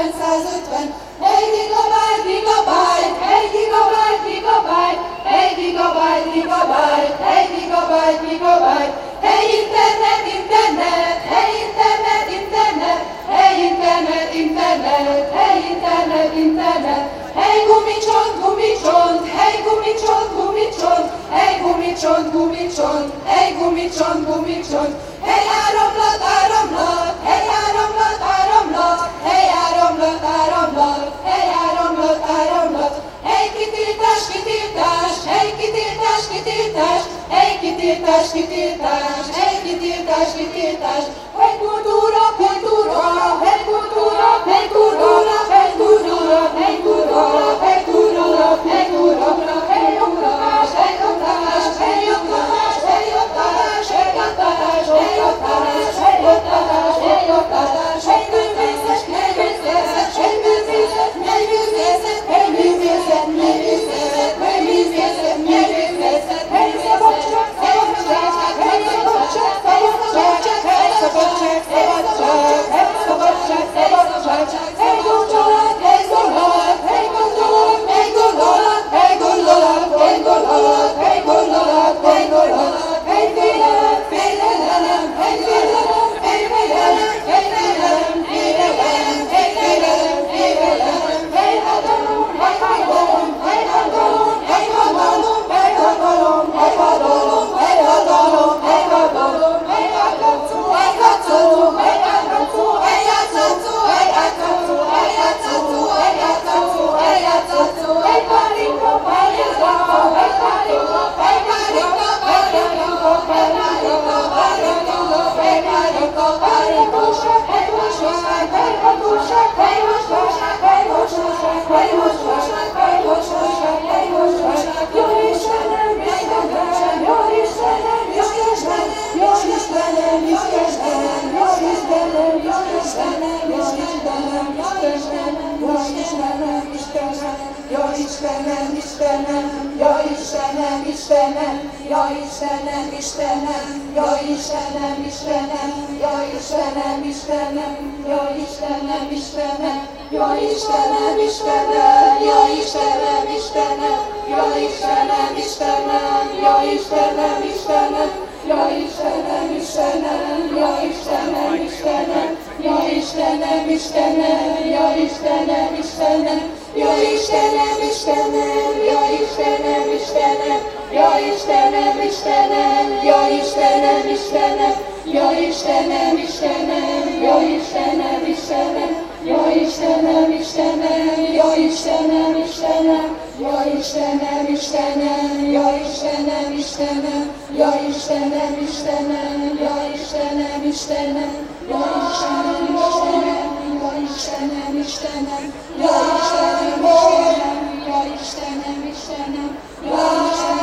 when, says it when. işlemem, işlemem, ya işlemem, işlemem, ya işlemem, işlemem, ya işlemem, işlemem, ya işlemem, işlemem, ya işlemem, işlemem, ya işlemem, işlemem, ya işlemem, işlemem, ya işlemem, işlemem, ya işlemem, işlemem, ya işlemem, işlemem, ya işlemem, işlemem, ya işlemem, işlemem, ya işlemem, işlemem, ya işlenem işlenem, ya işlenem işlenem, ya işlenem işlenem, ya işlenem işlenem, ya işlenem işlenem, ya işlenem işlenem, ya işlenem işlenem, ya işlenem işlenem, ya işlenem işlenem, ya işlenem işlenem, ya işlenem işlenem, ya işlenem işlenem, ya işlenem işlenem, ya işlenem işlenem, ya işlenem, ya işlenem, işlenem, ya işlenem.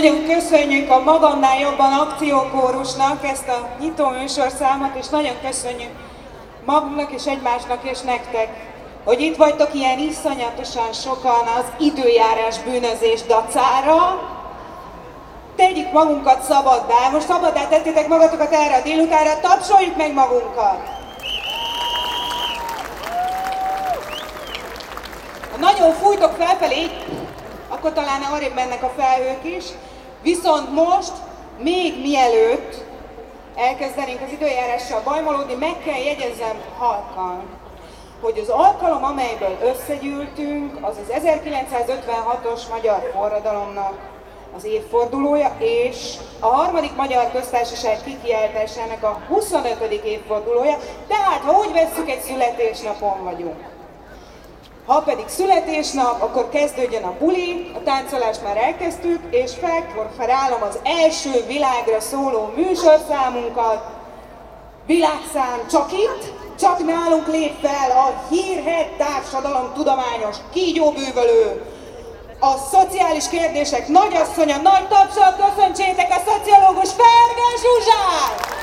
Nagyon köszönjük a Magannál jobban akciókórusnak ezt a nyitó műsorszámot, és nagyon köszönjük magunknak és egymásnak és nektek, hogy itt vagytok ilyen iszonyatosan sokan az időjárás bűnözés dacára. Tegyük magunkat szabaddá, most szabaddá tettétek magatokat erre a délutánra, tapsoljuk meg magunkat! nagyon fújtok felfelé, akkor talán arrébb mennek a felhők is. Viszont most, még mielőtt elkezdenénk az időjárással bajmolódni, meg kell jegyezzem halkan, hogy az alkalom, amelyből összegyűltünk, az az 1956-os magyar forradalomnak az évfordulója, és a harmadik magyar köztársaság kikiáltásának a 25. évfordulója, tehát ha úgy vesszük, egy születésnapon vagyunk. Ha pedig születésnap, akkor kezdődjön a buli, a táncolást már elkezdtük, és felkonferálom az első világra szóló műsorszámunkat. Világszám csak itt, csak nálunk lép fel a hírhet társadalom tudományos kígyóbűvölő, a szociális kérdések nagyasszonya, nagy tapsal köszöntsétek a szociológus Ferge Zsuzsát!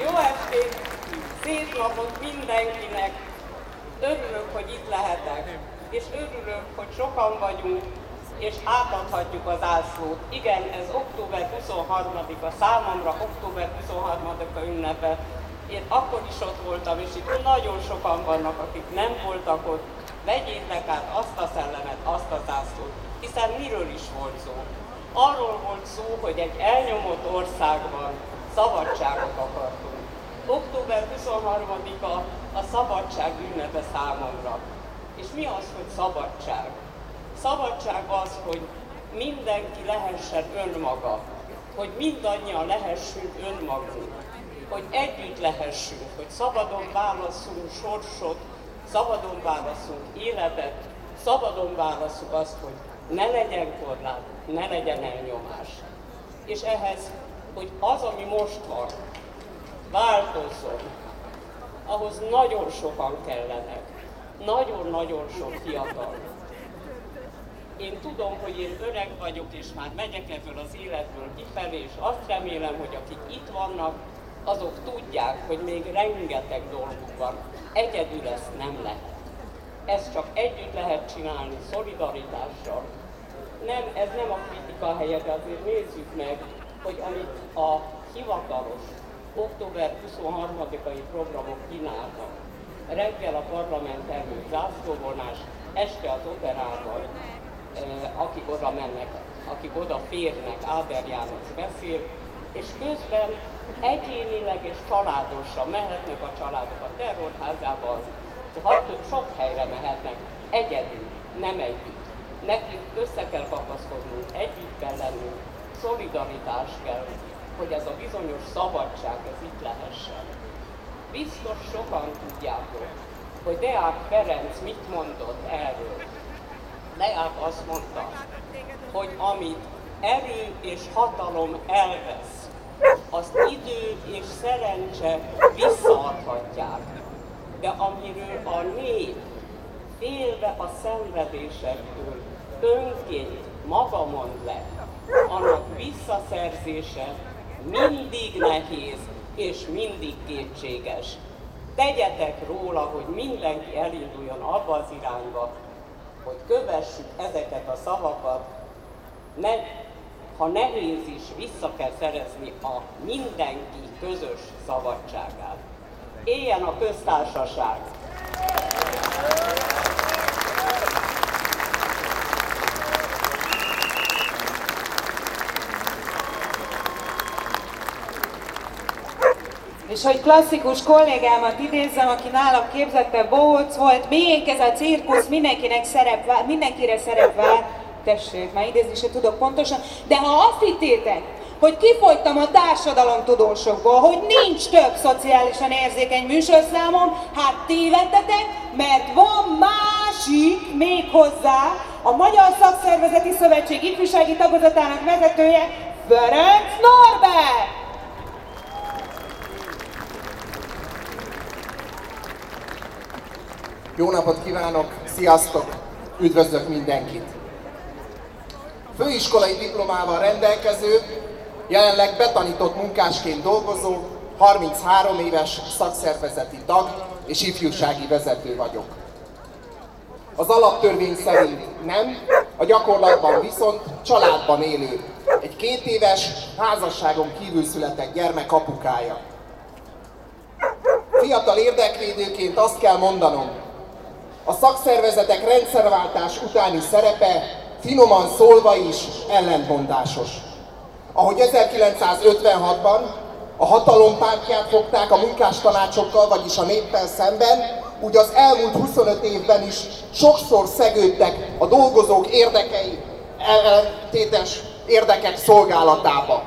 Jó estét! Szép napot mindenkinek! Örülök, hogy itt lehetek, és örülök, hogy sokan vagyunk, és átadhatjuk az ászlót. Igen, ez október 23-a számomra, október 23-a ünnepe. Én akkor is ott voltam, és itt nagyon sokan vannak, akik nem voltak ott. Vegyétek át azt a szellemet, azt az ászlót, hiszen miről is volt szó? Arról volt szó, hogy egy elnyomott országban szabadságot akartunk. Október 23-a a szabadság ünnepe számomra. És mi az, hogy szabadság? Szabadság az, hogy mindenki lehessen önmaga, hogy mindannyian lehessünk önmagunk, hogy együtt lehessünk, hogy szabadon válasszunk sorsot, szabadon válasszunk életet, szabadon válasszuk azt, hogy ne legyen korlát, ne legyen elnyomás. És ehhez, hogy az, ami most van, változzon, ahhoz nagyon sokan kellenek, nagyon-nagyon sok fiatal. Én tudom, hogy én öreg vagyok, és már megyek ebből az életből kifelé, és azt remélem, hogy akik itt vannak, azok tudják, hogy még rengeteg dolguk van. Egyedül ezt nem lehet. Ezt csak együtt lehet csinálni, szolidaritással. Nem, ez nem a kritika helye, de azért nézzük meg, hogy amit a hivatalos október 23-ai programok kínáltak, reggel a parlament előtt zászlóvonás, este az operában, akik oda mennek, akik oda férnek, Áder János beszél, és közben egyénileg és családosan mehetnek a családok a terrorházában, sok helyre mehetnek, egyedül, nem együtt. Nekünk össze kell kapaszkodnunk, együtt kell lennünk, szolidaritás kell, hogy ez a bizonyos szabadság, ez itt lehessen. Biztos sokan tudjátok, hogy Deák Ferenc mit mondott erről. Deák azt mondta, hogy amit erő és hatalom elvesz, azt idő és szerencse visszaadhatják. De amiről a nép félve a szenvedésektől önként maga mond le, annak visszaszerzése mindig nehéz és mindig kétséges. Tegyetek róla, hogy mindenki elinduljon abba az irányba, hogy kövessük ezeket a szavakat, ne, ha nehéz is, vissza kell szerezni a mindenki közös szabadságát. Éljen a köztársaság! És hogy klasszikus kollégámat idézzem, aki nálam képzette Bóc volt, miénk ez a cirkusz, mindenkinek szerep vár, mindenkire szerep vár, tessék, már idézni se tudok pontosan, de ha azt hittétek, hogy kifogytam a társadalomtudósokból, hogy nincs több szociálisan érzékeny műsorszámom, hát tévedtetek, mert van másik még hozzá, a Magyar Szakszervezeti Szövetség ifjúsági tagozatának vezetője, Ferenc Norbert! Jó napot kívánok, sziasztok, üdvözlök mindenkit! Főiskolai diplomával rendelkező, jelenleg betanított munkásként dolgozó, 33 éves szakszervezeti tag és ifjúsági vezető vagyok. Az alaptörvény szerint nem, a gyakorlatban viszont családban élő egy két éves házasságon kívül született gyermek apukája. Fiatal érdekvédőként azt kell mondanom, a szakszervezetek rendszerváltás utáni szerepe finoman szólva is ellentmondásos. Ahogy 1956-ban a hatalompártját fogták a munkástanácsokkal, vagyis a néppel szemben, úgy az elmúlt 25 évben is sokszor szegődtek a dolgozók érdekei ellentétes érdekek szolgálatába.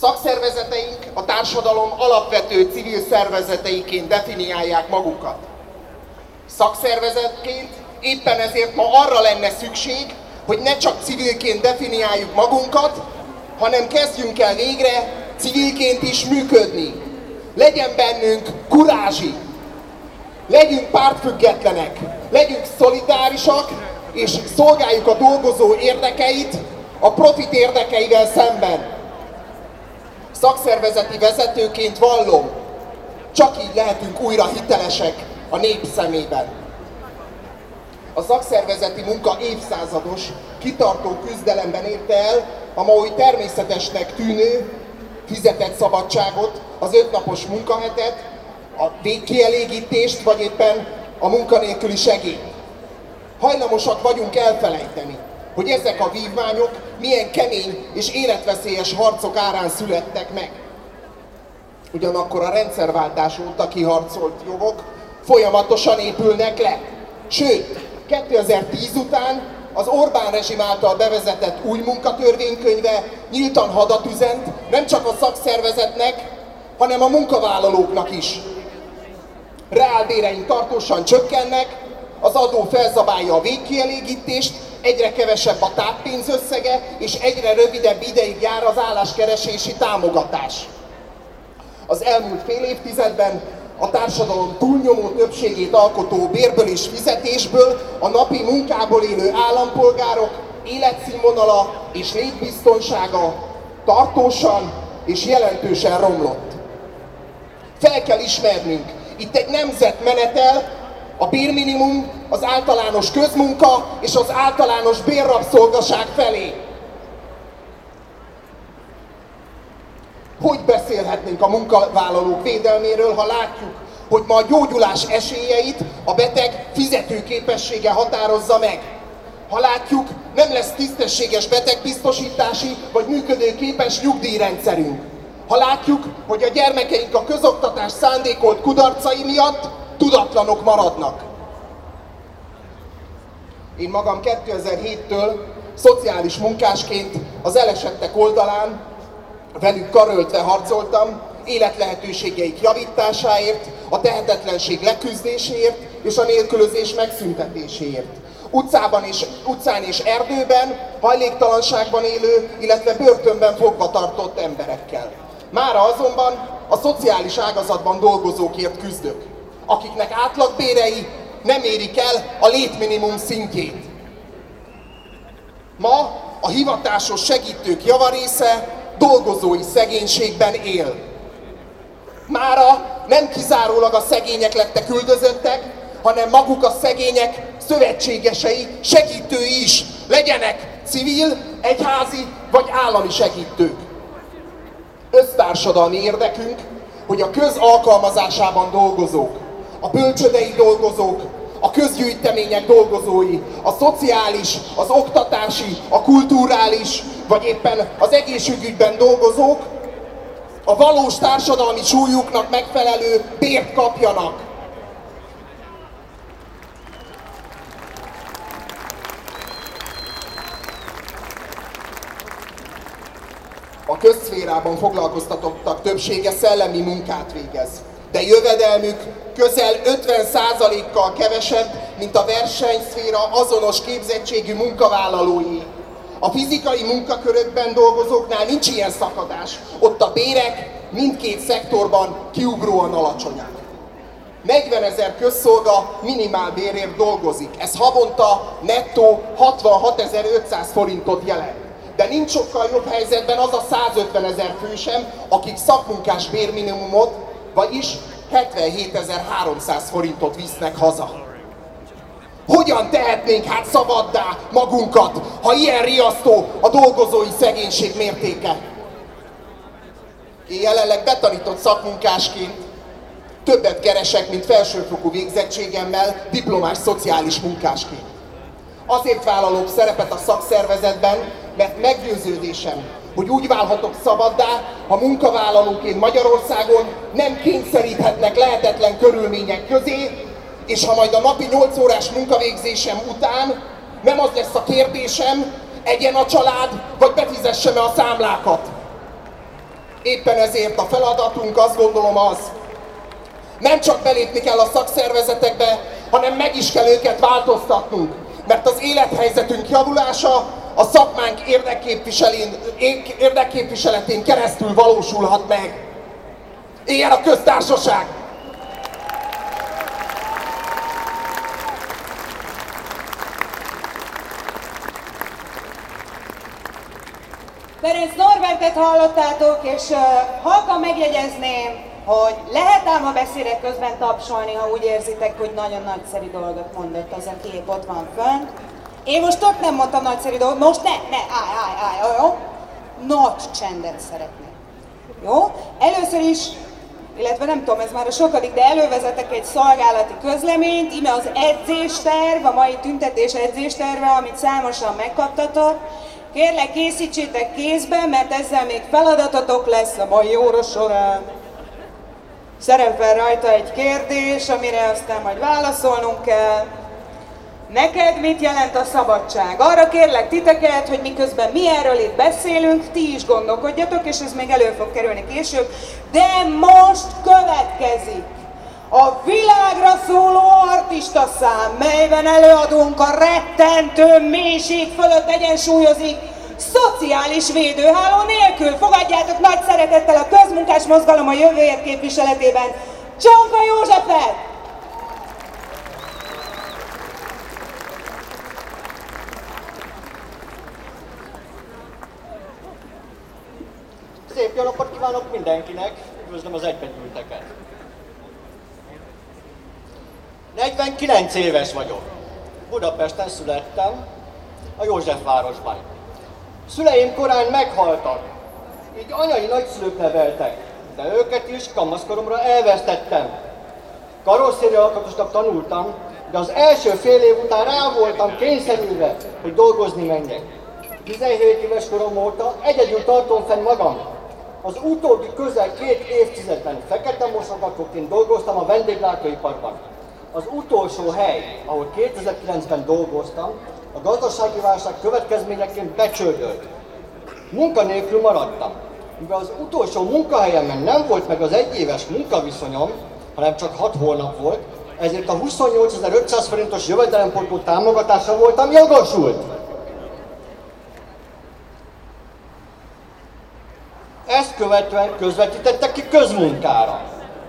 Szakszervezeteink a társadalom alapvető civil szervezeteiként definiálják magukat. Szakszervezetként éppen ezért ma arra lenne szükség, hogy ne csak civilként definiáljuk magunkat, hanem kezdjünk el végre civilként is működni. Legyen bennünk kurázsi, legyünk pártfüggetlenek, legyünk szolidárisak, és szolgáljuk a dolgozó érdekeit a profit érdekeivel szemben. Szakszervezeti vezetőként vallom, csak így lehetünk újra hitelesek a nép szemében. A szakszervezeti munka évszázados, kitartó küzdelemben érte el a ma új természetesnek tűnő fizetett szabadságot, az ötnapos munkahetet, a végkielégítést, vagy éppen a munkanélküli segélyt. Hajlamosak vagyunk elfelejteni, hogy ezek a vívmányok milyen kemény és életveszélyes harcok árán születtek meg. Ugyanakkor a rendszerváltás óta kiharcolt jogok folyamatosan épülnek le. Sőt, 2010 után az Orbán rezsim által bevezetett új munkatörvénykönyve nyíltan hadat üzent nem csak a szakszervezetnek, hanem a munkavállalóknak is. Reálbéreink tartósan csökkennek, az adó felzabálja a végkielégítést, egyre kevesebb a táppénz összege, és egyre rövidebb ideig jár az álláskeresési támogatás. Az elmúlt fél évtizedben a társadalom túlnyomó többségét alkotó bérből és fizetésből a napi munkából élő állampolgárok életszínvonala és létbiztonsága tartósan és jelentősen romlott. Fel kell ismernünk, itt egy nemzet menetel, a bérminimum, az általános közmunka és az általános bérrabszolgaság felé. Hogy beszélhetnénk a munkavállalók védelméről, ha látjuk, hogy ma a gyógyulás esélyeit a beteg fizetőképessége határozza meg? Ha látjuk, nem lesz tisztességes betegbiztosítási vagy működőképes nyugdíjrendszerünk. Ha látjuk, hogy a gyermekeink a közoktatás szándékolt kudarcai miatt tudatlanok maradnak. Én magam 2007-től szociális munkásként az elesettek oldalán velük karöltve harcoltam, életlehetőségeik javításáért, a tehetetlenség leküzdéséért és a nélkülözés megszüntetéséért. Utcában és, utcán és erdőben, hajléktalanságban élő, illetve börtönben fogva tartott emberekkel. Mára azonban a szociális ágazatban dolgozókért küzdök, akiknek átlagbérei nem érik el a létminimum szintjét. Ma a hivatásos segítők javarésze dolgozói szegénységben él. Mára nem kizárólag a szegények lettek üldözöttek, hanem maguk a szegények szövetségesei, segítői is, legyenek civil, egyházi vagy állami segítők. Össztársadalmi érdekünk, hogy a közalkalmazásában dolgozók, a bölcsödei dolgozók, a közgyűjtemények dolgozói, a szociális, az oktatási, a kulturális, vagy éppen az egészségügyben dolgozók a valós társadalmi súlyuknak megfelelő bért kapjanak. A közszférában foglalkoztatottak többsége szellemi munkát végez, de jövedelmük közel 50%-kal kevesebb, mint a versenyszféra azonos képzettségű munkavállalói. A fizikai munkakörökben dolgozóknál nincs ilyen szakadás. Ott a bérek mindkét szektorban kiugróan alacsonyak. 40 ezer közszolga bérért dolgozik. Ez havonta nettó 66.500 forintot jelent. De nincs sokkal jobb helyzetben az a 150 ezer fő sem, akik szakmunkás bérminimumot, vagyis 77.300 forintot visznek haza. Hogyan tehetnénk hát szabaddá magunkat, ha ilyen riasztó a dolgozói szegénység mértéke? Én jelenleg betanított szakmunkásként többet keresek, mint felsőfokú végzettségemmel diplomás szociális munkásként. Azért vállalok szerepet a szakszervezetben, mert meggyőződésem, hogy úgy válhatok szabaddá, ha munkavállalóként Magyarországon nem kényszeríthetnek lehetetlen körülmények közé, és ha majd a napi 8 órás munkavégzésem után nem az lesz a kérdésem, egyen a család, vagy befizessem-e a számlákat. Éppen ezért a feladatunk azt gondolom az, nem csak belépni kell a szakszervezetekbe, hanem meg is kell őket változtatnunk. Mert az élethelyzetünk javulása a szakmánk érdekképviseletén keresztül valósulhat meg. Éljen a köztársaság! Ferenc Norbertet hallottátok, és uh, halkan megjegyezném, hogy lehet ám a beszédek közben tapsolni, ha úgy érzitek, hogy nagyon nagyszerű dolgot mondott az a kép ott van fönt. Én most ott nem mondtam nagyszerű dolgot, most ne, ne, állj, állj, állj, jó? Nagy csendet szeretnék. Jó? Először is, illetve nem tudom, ez már a sokadik, de elővezetek egy szolgálati közleményt, ime az edzésterv, a mai tüntetés edzésterve, amit számosan megkaptatok. Kérlek készítsétek kézbe, mert ezzel még feladatotok lesz a mai óra során. Szerepel rajta egy kérdés, amire aztán majd válaszolnunk kell. Neked mit jelent a szabadság? Arra kérlek titeket, hogy miközben mi erről itt beszélünk, ti is gondolkodjatok, és ez még elő fog kerülni később, de most következik a világra szóló artista szám, melyben előadunk a rettentő mélység fölött egyensúlyozik szociális védőháló nélkül. Fogadjátok nagy szeretettel a közmunkás mozgalom a jövőért képviseletében Csonka Józsefet! Szép jó napot kívánok mindenkinek, üdvözlöm az egybegyűlteket. 49 éves vagyok. Budapesten születtem, a Józsefvárosban. Szüleim korán meghaltak, így anyai nagyszülők neveltek, de őket is kamaszkoromra elvesztettem. Karosszéri alkatosnak tanultam, de az első fél év után rá voltam kényszerülve, hogy dolgozni menjek. 17 éves korom óta egyedül tartom fenn magam. Az utóbbi közel két évtizedben fekete mosogatóként dolgoztam a vendéglátóiparban. Az utolsó hely, ahol 2009-ben dolgoztam, a gazdasági válság következményeként becsődölt. Munkanélkül maradtam. Mivel az utolsó munkahelyemen nem volt meg az egyéves munkaviszonyom, hanem csak 6 hónap volt, ezért a 28.500 forintos jövedelempótló támogatásra voltam jogosult. Ezt követően közvetítettek ki közmunkára.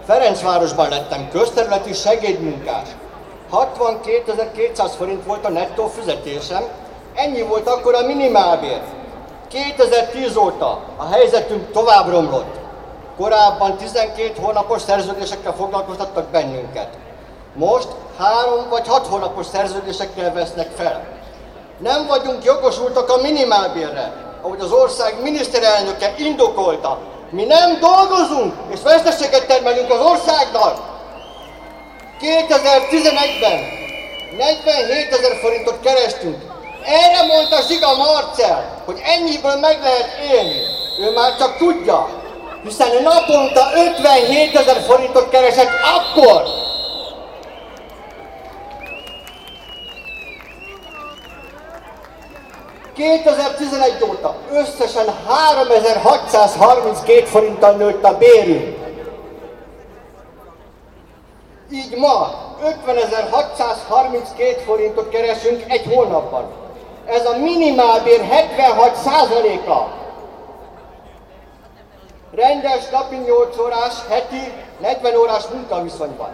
Ferencvárosban lettem közterületi segédmunkás. 62.200 forint volt a nettó fizetésem, ennyi volt akkor a minimálbér. 2010 óta a helyzetünk tovább romlott. Korábban 12 hónapos szerződésekkel foglalkoztattak bennünket. Most 3 vagy 6 hónapos szerződésekkel vesznek fel. Nem vagyunk jogosultak a minimálbérre, ahogy az ország miniszterelnöke indokolta. Mi nem dolgozunk, és veszteséget termelünk az országnak. 2011-ben 47 ezer forintot kerestünk. Erre mondta Zsiga Marcel, hogy ennyiből meg lehet élni. Ő már csak tudja, hiszen naponta 57 ezer forintot keresett akkor, 2011 óta összesen 3632 forinttal nőtt a bérünk. Így ma 50.632 forintot keresünk egy hónapban. Ez a minimálbér 76%-a. Rendes napi 8 órás, heti 40 órás munkaviszonyban.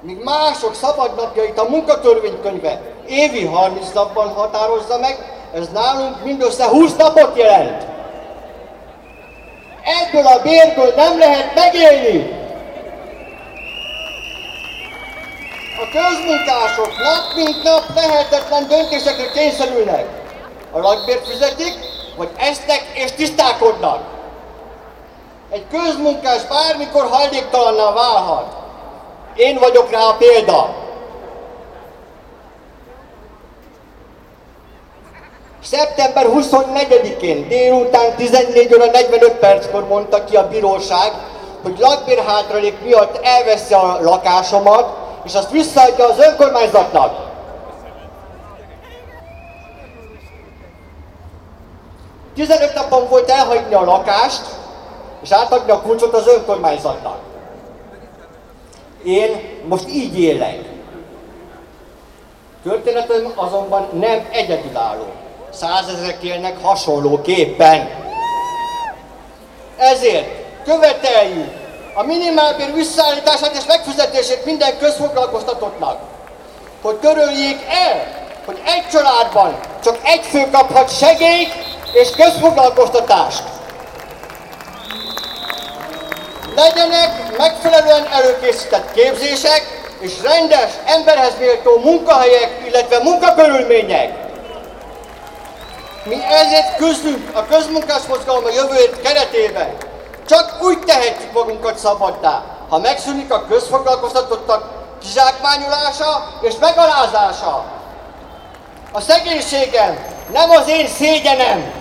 Míg mások szabadnapjait a munkatörvénykönyve évi 30 napban határozza meg, ez nálunk mindössze 20 napot jelent. Ebből a bérből nem lehet megélni. A közmunkások nap mint nap lehetetlen döntésekre kényszerülnek. A lakbért fizetik, vagy esznek és tisztálkodnak. Egy közmunkás bármikor hajléktalanná válhat. Én vagyok rá a példa. Szeptember 24-én délután 14 óra 45 perckor mondta ki a bíróság, hogy lakbérhátralék miatt elveszi a lakásomat, és azt visszaadja az önkormányzatnak. Tizenöt napon volt elhagyni a lakást, és átadni a kulcsot az önkormányzatnak. Én most így élek. Történetem azonban nem egyedülálló. Százezrek élnek hasonlóképpen. Ezért követeljük a minimálbér visszaállítását és megfizetését minden közfoglalkoztatottnak, hogy töröljék el, hogy egy családban csak egy fő kaphat segélyt és közfoglalkoztatást. Legyenek megfelelően előkészített képzések és rendes, emberhez méltó munkahelyek, illetve munkakörülmények. Mi ezért küzdünk a közmunkás mozgalom a jövőt keretében. Csak úgy tehetjük magunkat szabaddá, ha megszűnik a közfoglalkoztatottak kizsákmányolása és megalázása. A szegénységem nem az én szégyenem.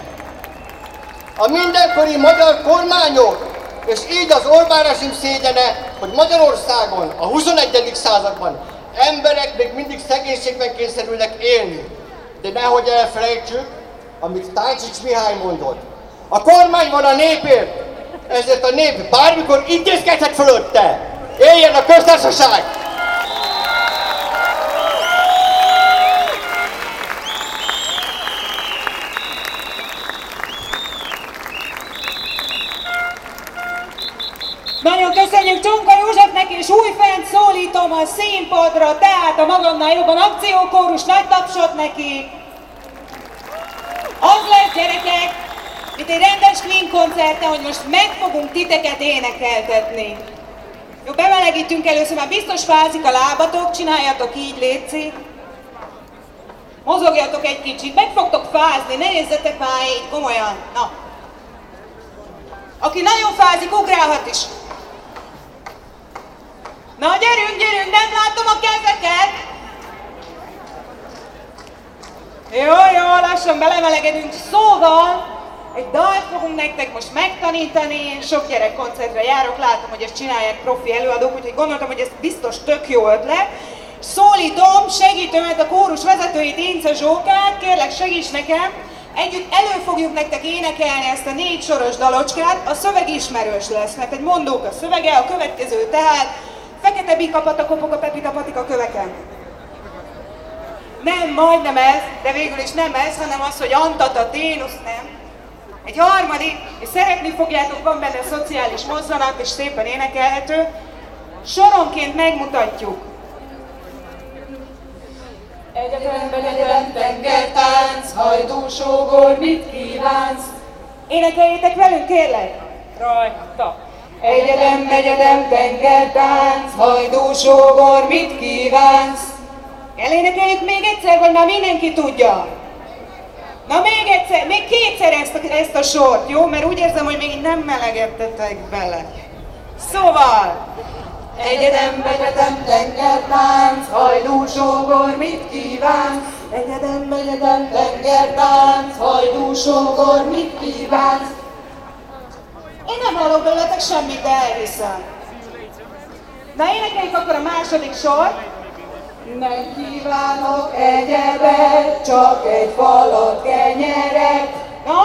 A mindenkori magyar kormányok, és így az Orbán rezsim szégyene, hogy Magyarországon a 21. században emberek még mindig szegénységben kényszerülnek élni. De nehogy elfelejtsük, amit Táncsics Mihály mondott. A kormány van a népért, ezért a nép bármikor intézkedhet fölötte. Éljen a köztársaság! Nagyon köszönjük Csonka Józsefnek, és újfent szólítom a színpadra, tehát a magamnál jobban akciókórus, nagy tapsot neki. Az lesz, gyerekek, itt egy rendes Queen koncerten, hogy most meg fogunk titeket énekeltetni. Jó, bemelegítünk először, már biztos fázik a lábatok, csináljatok így, létszik. Mozogjatok egy kicsit, meg fogtok fázni, ne nézzetek már így, komolyan. Na. Aki nagyon fázik, ugrálhat is. Na, gyerünk, gyerünk, nem látom a kezeket! Jó, jó, lassan belemelegedünk. Szóval, egy dalt fogunk nektek most megtanítani, én sok gyerek koncertre járok, látom, hogy ezt csinálják profi előadók, úgyhogy gondoltam, hogy ez biztos tök jó ötlet. Szólítom segítőmet, a kórus vezetőit, Ince Zsókát, kérlek segíts nekem, Együtt elő fogjuk nektek énekelni ezt a négy soros dalocskát, a szöveg ismerős lesz, mert egy mondók a szövege, a következő tehát Fekete bika kopog a pepita patika köveken. Nem, majdnem ez, de végül is nem ez, hanem az, hogy antata, ténusz, nem. Egy harmadik, és szeretni fogjátok, van benne szociális mozzanat, és szépen énekelhető. Soronként megmutatjuk. Egyetem, egyetem, tengertánc, hajdúsógor, mit kívánsz? Énekeljétek velünk, kérlek! Rajta. Egyedem, egyedem, tengertánc, hajdúsógor, mit kívánsz? Elénekeljük még egyszer, vagy már mindenki tudja? Na még egyszer, még kétszer ezt a, ezt a sort, jó? Mert úgy érzem, hogy még nem melegedtetek bele. Szóval, Egyedem, egyetem, tengertánc, hajdúsógor, mit kívánsz? Egyedem, egyetem, tengertánc, hajdúsógor, mit kívánsz? én nem hallok belőletek semmit, de elhiszem. Na énekeljük akkor a második sor. Nem kívánok egyebet, csak egy falat kenyeret. Na,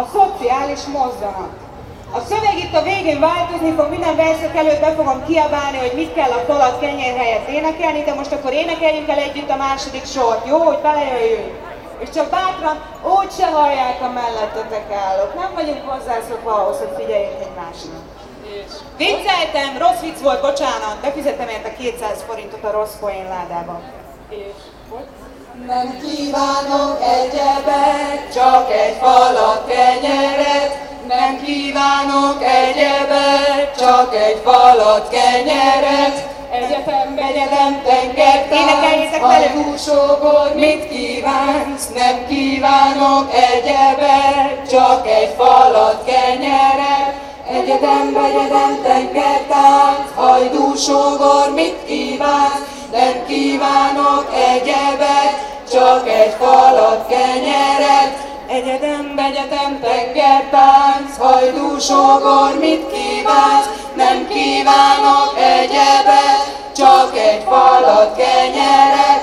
a szociális mozzanat. A szöveg itt a végén változni fog, minden verszak előtt be fogom kiabálni, hogy mit kell a falat kenyér helyett énekelni, de most akkor énekeljünk el együtt a második sort, jó, hogy belejöjjünk. És csak bátran úgy se hallják a mellettetek állók. Nem vagyunk hozzászokva ahhoz, hogy figyeljünk egymásnak. Vicceltem, rossz vicc volt, bocsánat, befizettem érte 200 forintot a rossz poén ládába. Nem kívánok egyebet, csak egy falat kenyeret. Nem kívánok egyebet, csak egy falat kenyeret. egyetem, egyetem, tengertánc, velünk! hajdúsogor, mit kívánsz? Nem kívánok egyebet, csak egy falat kenyeret. Egyetem, egyetem, tengertánc, hajdúsogor, mit kívánsz? Nem kívánok egyebet, csak egy falat kenyeret. Egyedem, egyetem, tengertánc, hajdúsogor, mit kívánsz? Nem kívánok egyebet, csak egy falat kenyeret.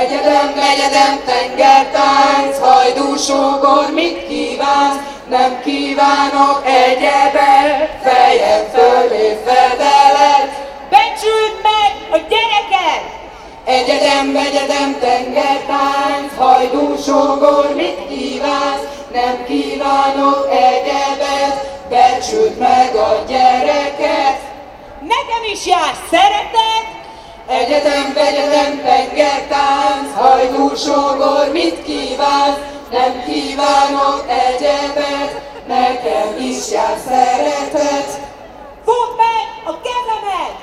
Egyedem, egyedem, tengertánc, hajdúsogor, mit kívánsz? Nem kívánok egyebet, fejem fölé fedelet. Becsüld meg a gyereket! Egyedem, egyedem, tengertánc, hajdúsogor, mit kívánsz? Nem kívánok egyebet, becsüld meg a gyereket. Nekem is jár szeretet! Egyetem, egyetem, tengertánc, hajdúsogor, mit kívánsz? Nem kívánok egyebet, nekem is jár szeretet. Fogd meg a kezemet!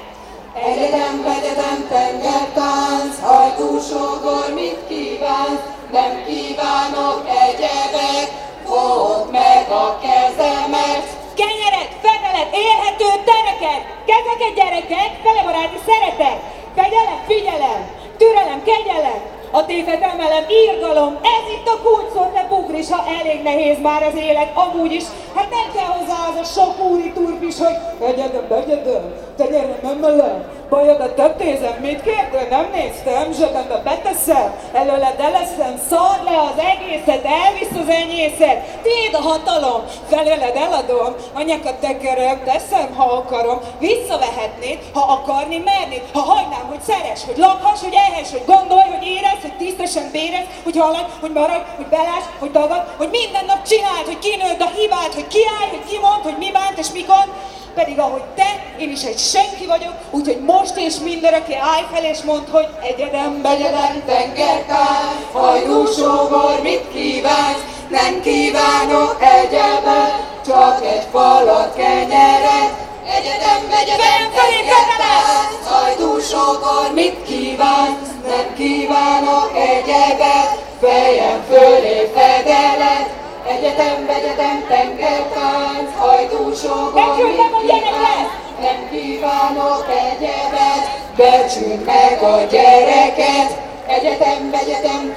Egyetem, egyetem, tengertánc, hajdúsogor, mit kívánsz? Nem kívánok egyebet, fogd meg a kezemet. Kenyeret, fedelet, élhető tereket! Kezeket gyerekek, felebaráti szeretet! Fegyelem, figyelem! Türelem, kegyelem! A tévet emelem, írgalom, ez itt a kulcs szó, ne bugris, ha elég nehéz már az élet, amúgy is. Hát nem kell hozzá az a sok úri turpis, hogy egyedem, egyedem, tenyerem emelem, bajodat tettézem, mit kérdő, nem néztem, zsebembe beteszem, előled eleszem, szar le az egészet, elvisz az enyészet, tiéd a hatalom, felőled eladom, anyákat tekerem, teszem, ha akarom, visszavehetnéd, ha akarni mernéd, ha hagynám, hogy szeres, hogy lakhass, hogy elhess, hogy gondolj, hogy érez, hogy tisztesen bérez, hogy halad, hogy marad, hogy belás, hogy tagad, hogy minden nap csináld, hogy kinőd a hibát, hogy kiállj, hogy kimond, hogy mi bánt és mi gond, pedig ahogy te, én is egy senki vagyok, úgyhogy most és mindörökké állj fel és mondd, hogy egyedem, Egyedem, tengertánc, hajdúsogor, mit kívánsz? Nem kívánok egyebet, csak egy falat kenyeret. Egyedem, egyedem, Fejem felé tengertánc, hajdúsogor, mit kívánsz? Nem kívánok egyebet, fejem fölé fedelet. Egyetem, egyetem, tengertánc, gyereket! kívánsz? Nem kívánok egyebet, becsüld meg a gyereket. Egyetem, egyetem,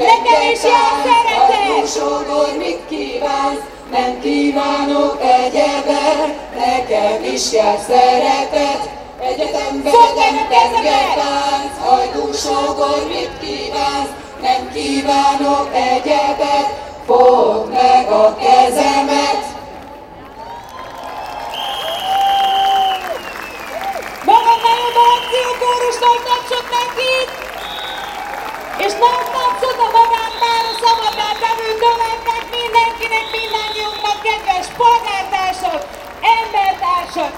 szeretet! Hajdúsogor, mit kívánsz? Nem kívánok egyebet, nekem is jár szeretet. Egyetem, egyetem, tengertánc, hajdúsogor, mit kívánsz? Nem kívánok egyebet, fogd meg a kezemet. Nagyobb a akciókórusnak tapsot nekik! És nagy tapsot a magánpára szabadán tevő tömegnek, mindenkinek, mindannyiunknak, kedves polgártársak, embertársak,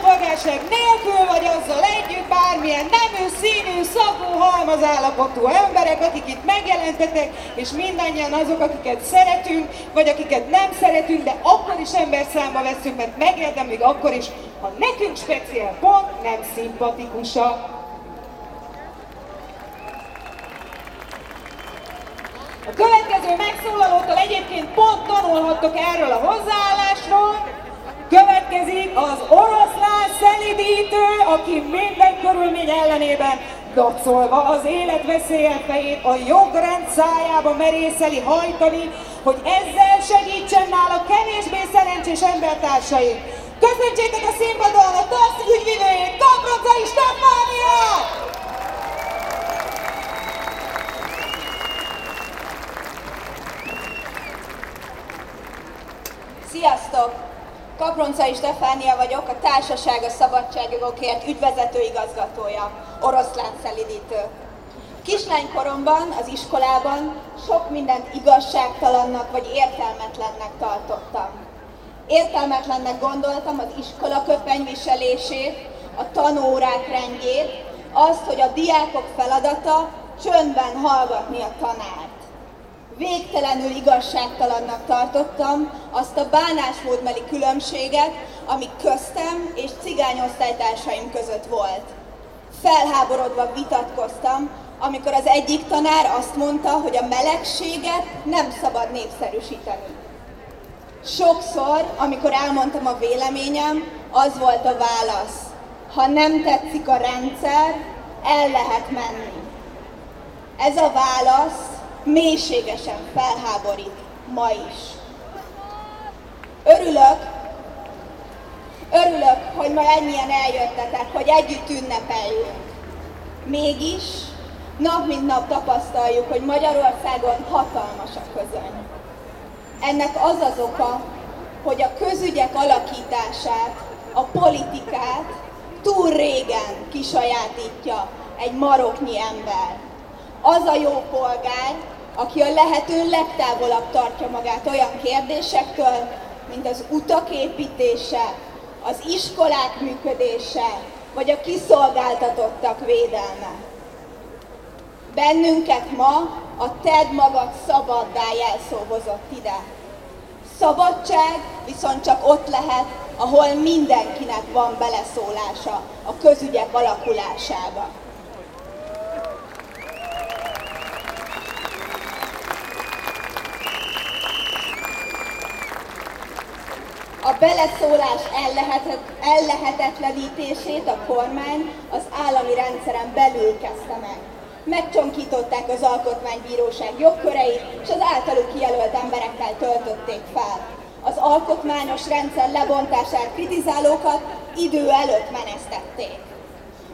állampolgárság nélkül vagy azzal együtt bármilyen nemű, színű, szagú, halmazállapotú emberek, akik itt megjelentetek, és mindannyian azok, akiket szeretünk, vagy akiket nem szeretünk, de akkor is ember számba veszünk, mert megérdemlik akkor is, ha nekünk speciál pont nem szimpatikusak. A következő megszólalótól egyébként pont tanulhattok erről a hozzáállásról. Következik az oroszlán szelidítő, aki minden körülmény ellenében dacolva az élet veszélyelfejét a jogrend szájába merészeli hajtani, hogy ezzel segítsen nála kevésbé szerencsés embertársait. Köszöntsétek a színpadon a TASZ ügyvivőjét, Kaproncai Stefániát! Sziasztok! Kaproncai Stefánia vagyok, a Társaság a Szabadságjogokért ügyvezető igazgatója, oroszlán szelidítő. Kislánykoromban, az iskolában sok mindent igazságtalannak vagy értelmetlennek tartottam. Értelmetlennek gondoltam az iskola köpenyviselését, a tanórák rendjét, azt, hogy a diákok feladata csöndben hallgatni a tanárt. Végtelenül igazságtalannak tartottam azt a bánásmódbeli különbséget, ami köztem és cigány osztálytársaim között volt. Felháborodva vitatkoztam, amikor az egyik tanár azt mondta, hogy a melegséget nem szabad népszerűsíteni. Sokszor, amikor elmondtam a véleményem, az volt a válasz. Ha nem tetszik a rendszer, el lehet menni. Ez a válasz mélységesen felháborít ma is. Örülök, örülök, hogy ma ennyien eljöttetek, hogy együtt ünnepeljünk. Mégis nap mint nap tapasztaljuk, hogy Magyarországon hatalmas a közöny. Ennek az az oka, hogy a közügyek alakítását, a politikát túl régen kisajátítja egy maroknyi ember. Az a jó polgár, aki a lehető legtávolabb tartja magát olyan kérdésektől, mint az utak építése, az iskolák működése, vagy a kiszolgáltatottak védelme. Bennünket ma a Ted magad szabaddá jelszó hozott ide. Szabadság viszont csak ott lehet, ahol mindenkinek van beleszólása a közügyek alakulásába. A beleszólás ellehetetlenítését a kormány az állami rendszeren belül kezdte meg. Megcsonkították az alkotmánybíróság jogköreit, és az általuk kijelölt emberekkel töltötték fel. Az alkotmányos rendszer lebontását kritizálókat idő előtt menesztették.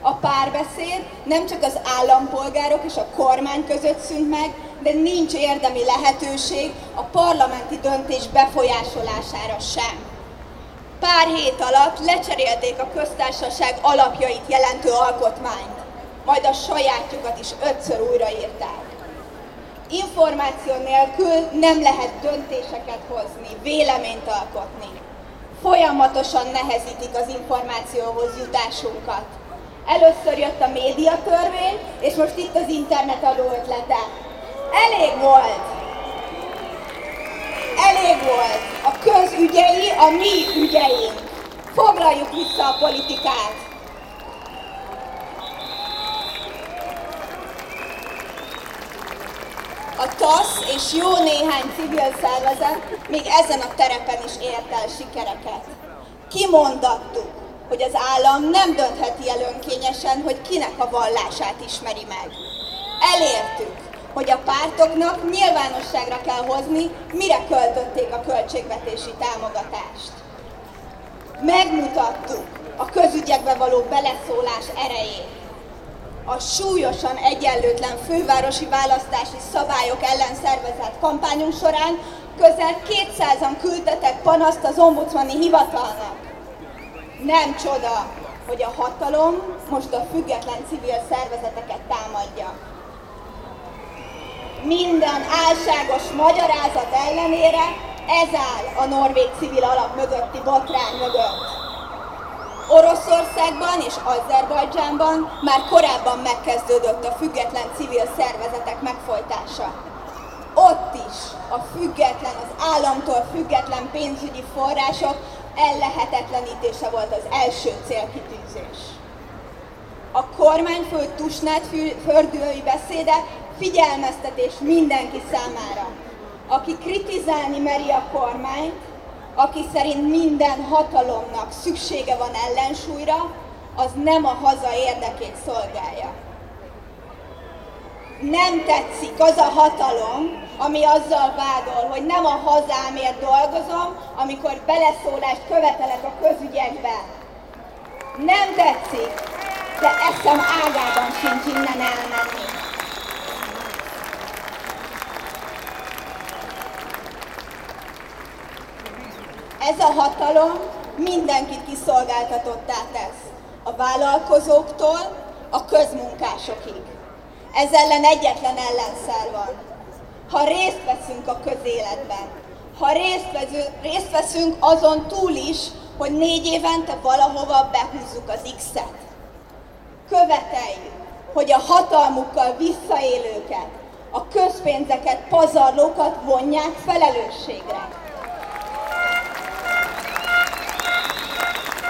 A párbeszéd nem csak az állampolgárok és a kormány között szűnt meg, de nincs érdemi lehetőség a parlamenti döntés befolyásolására sem. Pár hét alatt lecserélték a köztársaság alapjait jelentő alkotmányt, majd a sajátjukat is ötször újraírták. Információ nélkül nem lehet döntéseket hozni, véleményt alkotni. Folyamatosan nehezítik az információhoz jutásunkat. Először jött a médiatörvény, és most itt az internet adó ötlete. Elég volt! Elég volt. A közügyei a mi ügyeink. Foglaljuk vissza a politikát. A TASZ és jó néhány civil szervezet még ezen a terepen is ért el sikereket. Kimondattuk, hogy az állam nem döntheti el önkényesen, hogy kinek a vallását ismeri meg. Elértük, hogy a pártoknak nyilvánosságra kell hozni, mire költötték a költségvetési támogatást. Megmutattuk a közügyekbe való beleszólás erejét. A súlyosan egyenlőtlen fővárosi választási szabályok ellen szervezett kampányunk során közel 200-an küldtetek panaszt az ombudsmani hivatalnak. Nem csoda, hogy a hatalom most a független civil szervezeteket támadja minden álságos magyarázat ellenére ez áll a norvég civil alap mögötti botrány mögött. Oroszországban és Azerbajdzsánban már korábban megkezdődött a független civil szervezetek megfojtása. Ott is a független, az államtól független pénzügyi források ellehetetlenítése volt az első célkitűzés. A kormányfő Tusnát fördülői beszéde figyelmeztetés mindenki számára. Aki kritizálni meri a kormányt, aki szerint minden hatalomnak szüksége van ellensúlyra, az nem a haza érdekét szolgálja. Nem tetszik az a hatalom, ami azzal vádol, hogy nem a hazámért dolgozom, amikor beleszólást követelek a közügyekbe. Nem tetszik, de eszem ágában sincs innen elmenni. Ez a hatalom mindenkit kiszolgáltatottá tesz. A vállalkozóktól a közmunkásokig. Ez ellen egyetlen ellenszer van. Ha részt veszünk a közéletben, ha részt, vező, részt veszünk azon túl is, hogy négy évente valahova behúzzuk az X-et. Követeljük, hogy a hatalmukkal visszaélőket, a közpénzeket, pazarlókat vonják felelősségre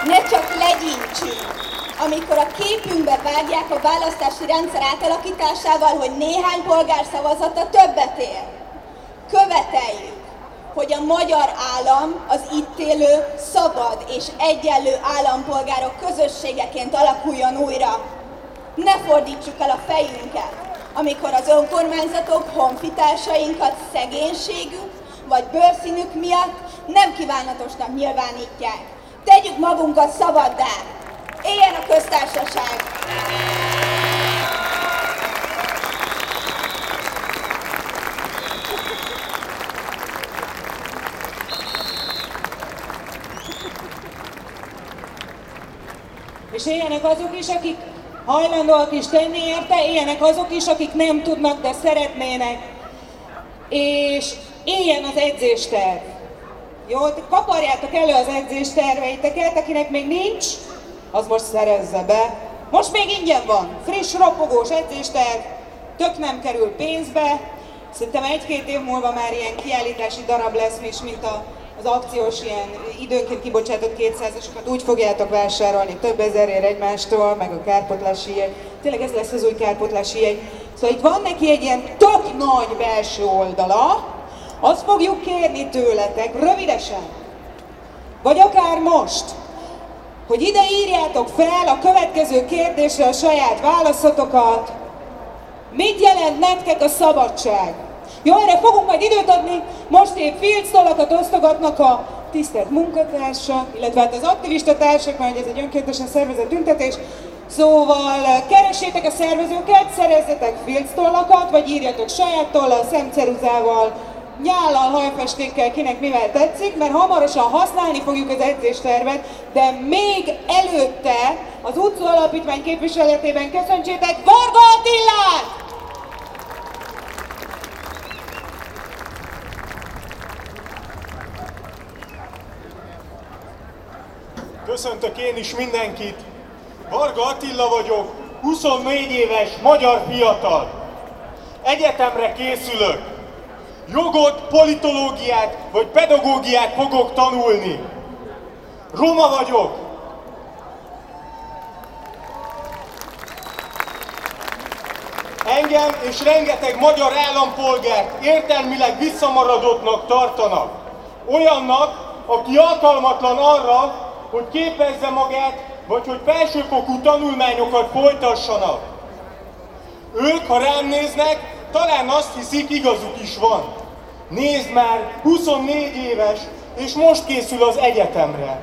ne csak legyintsünk. Amikor a képünkbe vágják a választási rendszer átalakításával, hogy néhány polgár szavazata többet ér. Követeljük, hogy a magyar állam az itt élő, szabad és egyenlő állampolgárok közösségeként alakuljon újra. Ne fordítsuk el a fejünket, amikor az önkormányzatok honfitársainkat szegénységük vagy bőrszínük miatt nem kívánatosnak nyilvánítják. Tegyük magunkat szabaddá! Éljen a köztársaság! És éljenek azok is, akik hajlandóak is tenni érte, éljenek azok is, akik nem tudnak, de szeretnének. És éljen az edzésterv. Jó, kaparjátok elő az edzésterveiteket, akinek még nincs, az most szerezze be. Most még ingyen van, friss, ropogós edzésterv, tök nem kerül pénzbe. Szerintem egy-két év múlva már ilyen kiállítási darab lesz, és mint a, az akciós ilyen időnként kibocsátott 200-asokat úgy fogjátok vásárolni több ezerért egymástól, meg a kárpotlási jegy. Tényleg ez lesz az új kárpotlási jegy. Szóval itt van neki egy ilyen tök nagy belső oldala, azt fogjuk kérni tőletek rövidesen, vagy akár most, hogy ide írjátok fel a következő kérdésre a saját válaszotokat. Mit jelent nektek a szabadság? Jó, erre fogunk majd időt adni. Most épp filctolakat osztogatnak a tisztelt munkatársak, illetve hát az aktivista társak, mert ez egy önkéntesen szervezett tüntetés. Szóval keressétek a szervezőket, szerezzetek filctollakat, vagy írjatok saját tollal, szemceruzával, nyállal, hajfestékkel, kinek mivel tetszik, mert hamarosan használni fogjuk az edzéstervet, de még előtte az utcó alapítvány képviseletében köszöntsétek Varga Attillát! Köszöntök én is mindenkit! Varga Attila vagyok, 24 éves magyar fiatal. Egyetemre készülök. Jogot, politológiát vagy pedagógiát fogok tanulni. Roma vagyok. Engem és rengeteg magyar állampolgárt értelmileg visszamaradottnak tartanak. Olyannak, aki alkalmatlan arra, hogy képezze magát, vagy hogy felsőfokú tanulmányokat folytassanak. Ők, ha rám néznek, talán azt hiszik, igazuk is van. Nézd már, 24 éves, és most készül az egyetemre.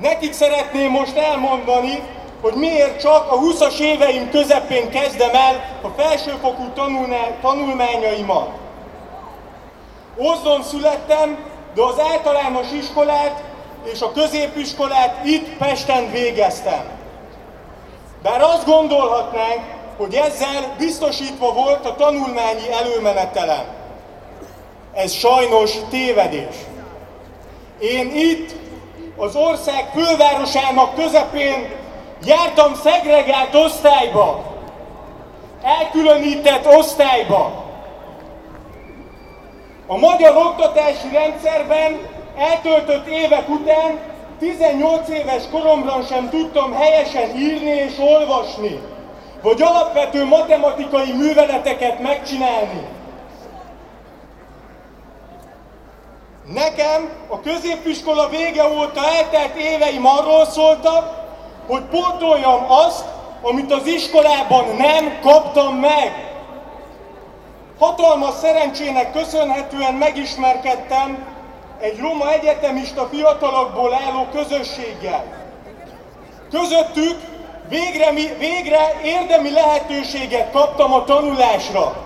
Nekik szeretném most elmondani, hogy miért csak a 20-as éveim közepén kezdem el a felsőfokú tanulmányaimat. Ozdon születtem, de az általános iskolát és a középiskolát itt Pesten végeztem. Bár azt gondolhatnánk, hogy ezzel biztosítva volt a tanulmányi előmenetelem. Ez sajnos tévedés. Én itt, az ország fővárosának közepén jártam szegregált osztályba, elkülönített osztályba. A magyar oktatási rendszerben eltöltött évek után 18 éves koromban sem tudtam helyesen írni és olvasni, vagy alapvető matematikai műveleteket megcsinálni. Nekem a középiskola vége óta eltelt éveim arról szóltak, hogy pótoljam azt, amit az iskolában nem kaptam meg. Hatalmas szerencsének köszönhetően megismerkedtem egy roma egyetemista fiatalokból álló közösséggel. Közöttük végre, végre érdemi lehetőséget kaptam a tanulásra.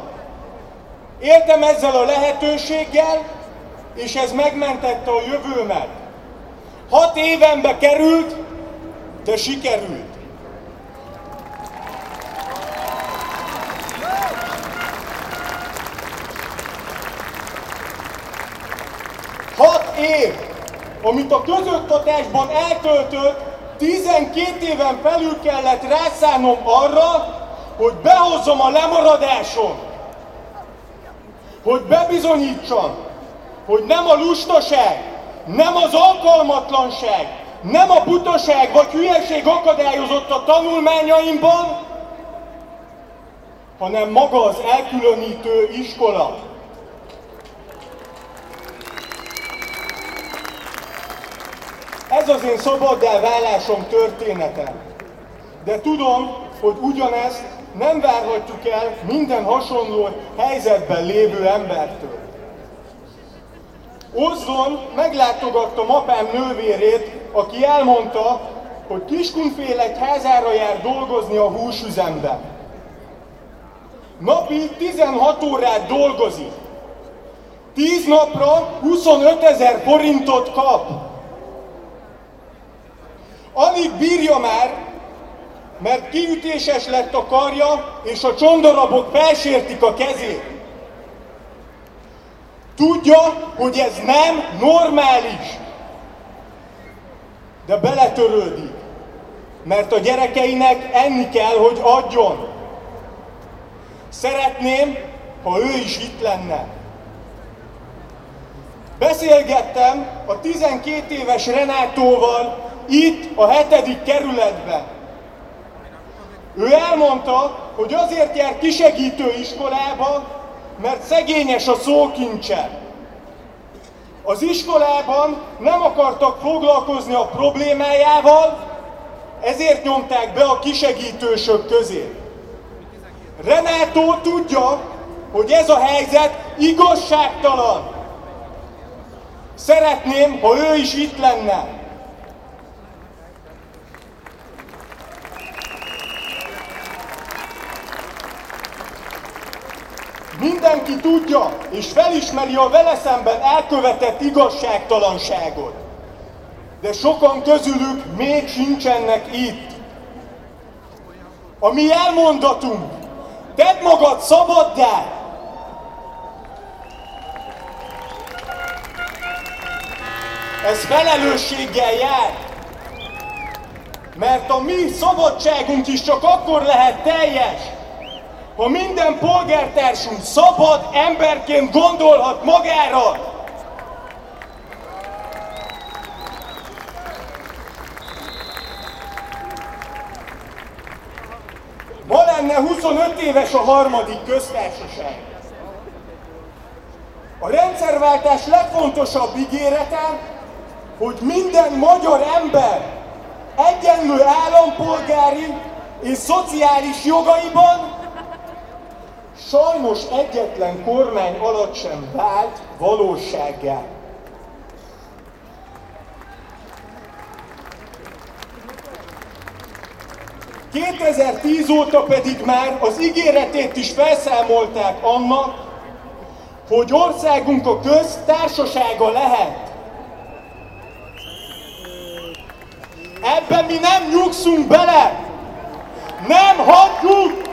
Éltem ezzel a lehetőséggel, és ez megmentette a jövőmet. Hat évenbe került, de sikerült. Hat év, amit a közoktatásban eltöltött, 12 éven felül kellett rászánom arra, hogy behozzam a lemaradáson. Hogy bebizonyítsam, hogy nem a lustaság, nem az alkalmatlanság, nem a butaság vagy hülyeség akadályozott a tanulmányaimban, hanem maga az elkülönítő iskola. Ez az én szabaddá vállásom története. De tudom, hogy ugyanezt nem várhatjuk el minden hasonló helyzetben lévő embertől. Ozdon meglátogattam apám nővérét, aki elmondta, hogy Kiskunfél egy házára jár dolgozni a húsüzembe. Napi 16 órát dolgozik. 10 napra 25 ezer forintot kap. Alig bírja már, mert kiütéses lett a karja, és a csondarabok felsértik a kezét. Tudja, hogy ez nem normális, de beletörődik, mert a gyerekeinek enni kell, hogy adjon. Szeretném, ha ő is itt lenne. Beszélgettem a 12 éves Renátóval itt a hetedik kerületben. Ő elmondta, hogy azért jár kisegítő iskolába, mert szegényes a szókincse. Az iskolában nem akartak foglalkozni a problémájával, ezért nyomták be a kisegítősök közé. Renátó tudja, hogy ez a helyzet igazságtalan. Szeretném, ha ő is itt lenne. Mindenki tudja és felismeri a vele szemben elkövetett igazságtalanságot. De sokan közülük még sincsenek itt. A mi elmondatunk, tedd magad szabaddá! Ez felelősséggel jár. Mert a mi szabadságunk is csak akkor lehet teljes, ha minden polgártársunk szabad emberként gondolhat magára, Ma lenne 25 éves a harmadik köztársaság. A rendszerváltás legfontosabb ígérete, hogy minden magyar ember egyenlő állampolgári és szociális jogaiban sajnos egyetlen kormány alatt sem vált valósággá. ...2010 óta pedig már az ígéretét is felszámolták annak, hogy országunk a köztársasága lehet. Ebben mi nem nyugszunk bele! Nem hagyjuk,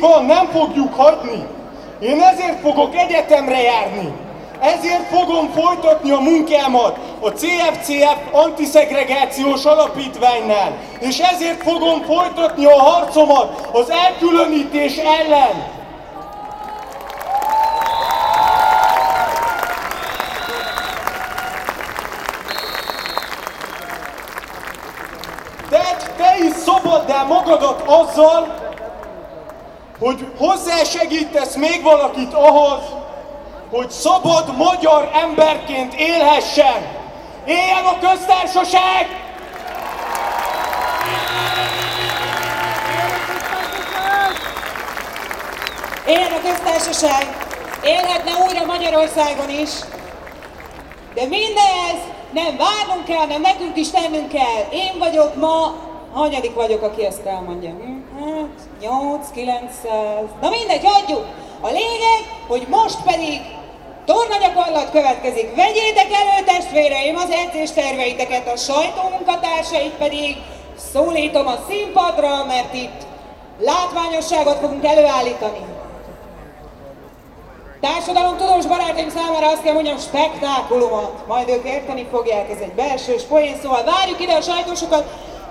Van, nem fogjuk hagyni. Én ezért fogok egyetemre járni. Ezért fogom folytatni a munkámat a CFCF antiszegregációs alapítványnál. És ezért fogom folytatni a harcomat az elkülönítés ellen. Tedd te is szabaddá magadat azzal, hogy hozzásegítesz még valakit ahhoz, hogy szabad magyar emberként élhessen. Éljen a köztársaság! Éljen a köztársaság! Élhetne újra Magyarországon is! De mindez nem várnunk kell, nem nekünk is tennünk kell. Én vagyok ma, hanyadik vagyok, aki ezt elmondja. Hm? Hát, 8, 900, na mindegy, hagyjuk! A lényeg, hogy most pedig tornagyakorlat következik. Vegyétek elő testvéreim az edzésterveiteket, a sajtómunkatársait pedig szólítom a színpadra, mert itt látványosságot fogunk előállítani. Társadalom tudós barátaim számára azt kell mondjam, spektákulumot. Majd ők érteni fogják, ez egy belsős poén, szóval várjuk ide a sajtósokat,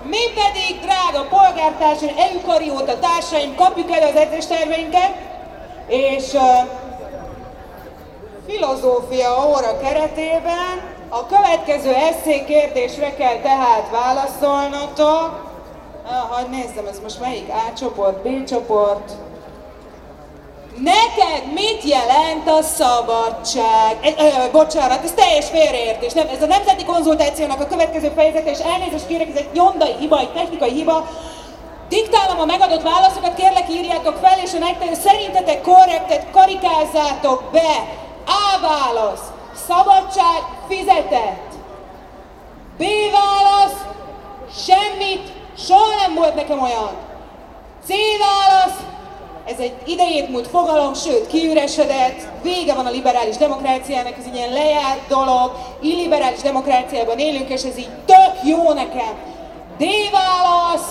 mi pedig, drága polgártársaim, eukarióta társaim, kapjuk el az edzésterveinket, és filozófia óra keretében a következő eszé kérdésre kell tehát válaszolnotok. Ah, nézzem, ez most melyik A csoport, B csoport. Neked mit jelent a szabadság? E, e, bocsánat, ez teljes félreértés. Nem, ez a nemzeti konzultációnak a következő fejezete, és elnézést kérek, ez egy nyomdai hiba, egy technikai hiba. Diktálom a megadott válaszokat, kérlek írjátok fel, és a nektek szerintetek korrektet karikázzátok be. A válasz, szabadság fizetett. B válasz, semmit, soha nem volt nekem olyan. C válasz, ez egy idejét múlt fogalom, sőt kiüresedett, vége van a liberális demokráciának, ez egy ilyen lejárt dolog, illiberális demokráciában élünk, és ez így tök jó nekem. D válasz,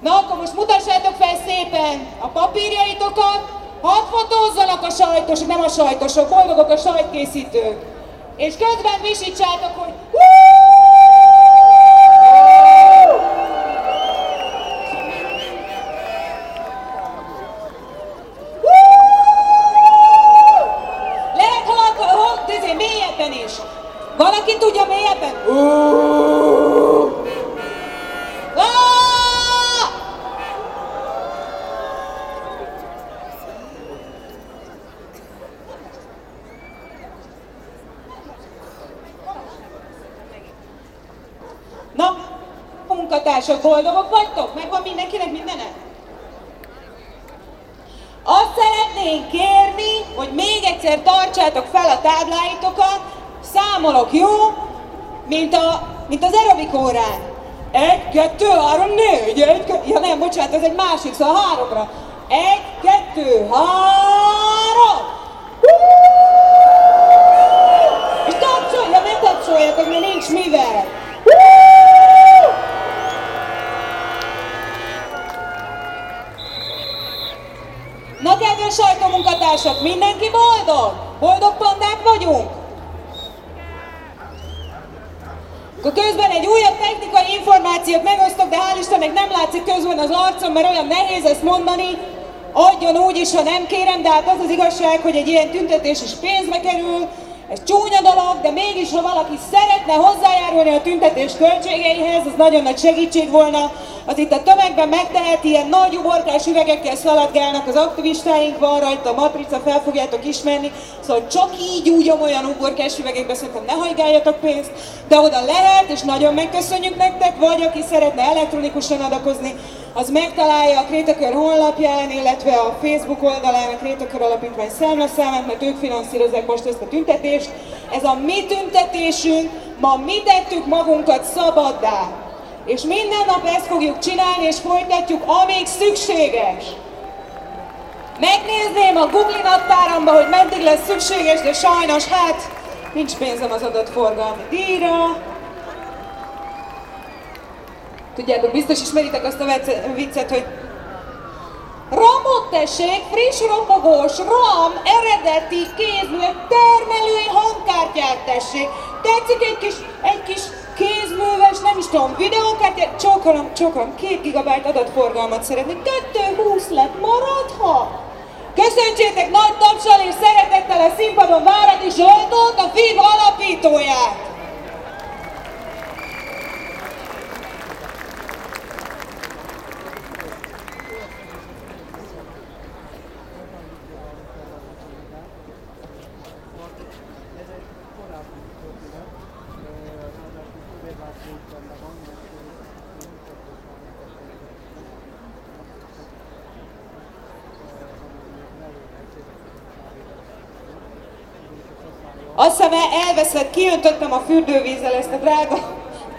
na akkor most mutassátok fel szépen a papírjaitokat, hadd fotózzanak a sajtosok, nem a sajtosok, boldogok a sajtkészítők. És közben visítsátok, hogy Lehet mélyebben is. Valaki tudja mélyebben? Na, munkatársak, boldogok vagytok? Megvan mindenkinek mindene? Azt szeretnénk kérni, hogy még egyszer tartsátok fel a tábláitokat, számolok, jó? Mint, a, mint az aerobik órán. Egy, kettő, három, négy, egy, kettő, ja nem, bocsánat, ez egy másik, szóval háromra. Egy, kettő, három! És tapsolj, ja ne tapsoljatok, mert nincs mivel. Na kedves sajtómunkatársak, mindenki boldog? Boldog pandák vagyunk? Közben egy újabb technikai információt megosztok, de hál' Istennek nem látszik közben az arcom, mert olyan nehéz ezt mondani. Adjon úgy is, ha nem kérem, de hát az az igazság, hogy egy ilyen tüntetés is pénzbe kerül, ez csúnya dolog, de mégis, ha valaki szeretne hozzájárulni a tüntetés költségeihez, az nagyon nagy segítség volna. Az itt a tömegben megteheti, ilyen nagy uborkás üvegekkel szaladgálnak az aktivistáink, van rajta a matrica, fel fogjátok ismerni. Szóval csak így úgy olyan uborkás üvegekbe szerintem ne hajgáljatok pénzt, de oda lehet, és nagyon megköszönjük nektek, vagy aki szeretne elektronikusan adakozni, az megtalálja a Krétakör honlapján, illetve a Facebook oldalán a Krétakör Alapítvány számlaszámát, mert ők finanszírozzák most ezt a tüntetést. Ez a mi tüntetésünk, ma mi tettük magunkat szabaddá. És minden nap ezt fogjuk csinálni, és folytatjuk, amíg szükséges. Megnézném a Google naptáramba, hogy meddig lesz szükséges, de sajnos hát nincs pénzem az adatforgalmi díjra. Tudjátok, biztos ismeritek azt a viccet, hogy Ramot tessék, friss ropogós, ram, eredeti, kézművek, termelői hangkártyát tessék. Tetszik egy kis, egy kis kézműves, nem is tudom, videókártyát, csókolom, csókolom, két gigabájt adatforgalmat szeretnék, 220 lett, maradhat? Köszöntsétek nagy tapsal és szeretettel a színpadon Váradi Zsoltot, a FIV alapítóját! Azt hiszem el- elveszett, kiöntöttem a fürdővízzel ezt a drága,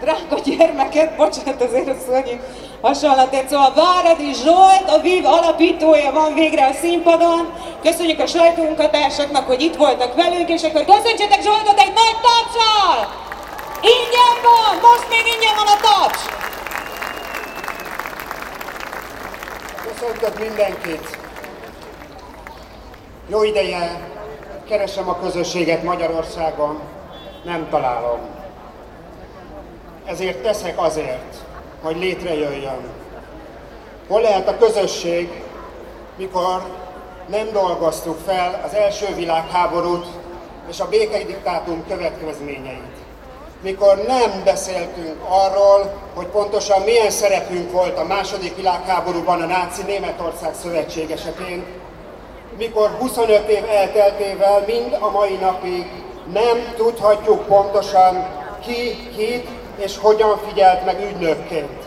drága gyermeket, bocsánat azért a szörnyű hasonlatért. Szóval Váradi Zsolt, a VIV alapítója van végre a színpadon. Köszönjük a sajtómunkatársaknak, hogy itt voltak velünk, és akkor köszöntsetek Zsoltot egy nagy tapsal! Ingyen van! Most még ingyen van a taps! Köszöntök mindenkit! Jó ideje keresem a közösséget Magyarországon, nem találom. Ezért teszek azért, hogy létrejöjjön. Hol lehet a közösség, mikor nem dolgoztuk fel az első világháborút és a békediktátum következményeit. Mikor nem beszéltünk arról, hogy pontosan milyen szerepünk volt a második világháborúban a náci Németország szövetségeseként, mikor 25 év elteltével mind a mai napig nem tudhatjuk pontosan ki, kit és hogyan figyelt meg ügynökként.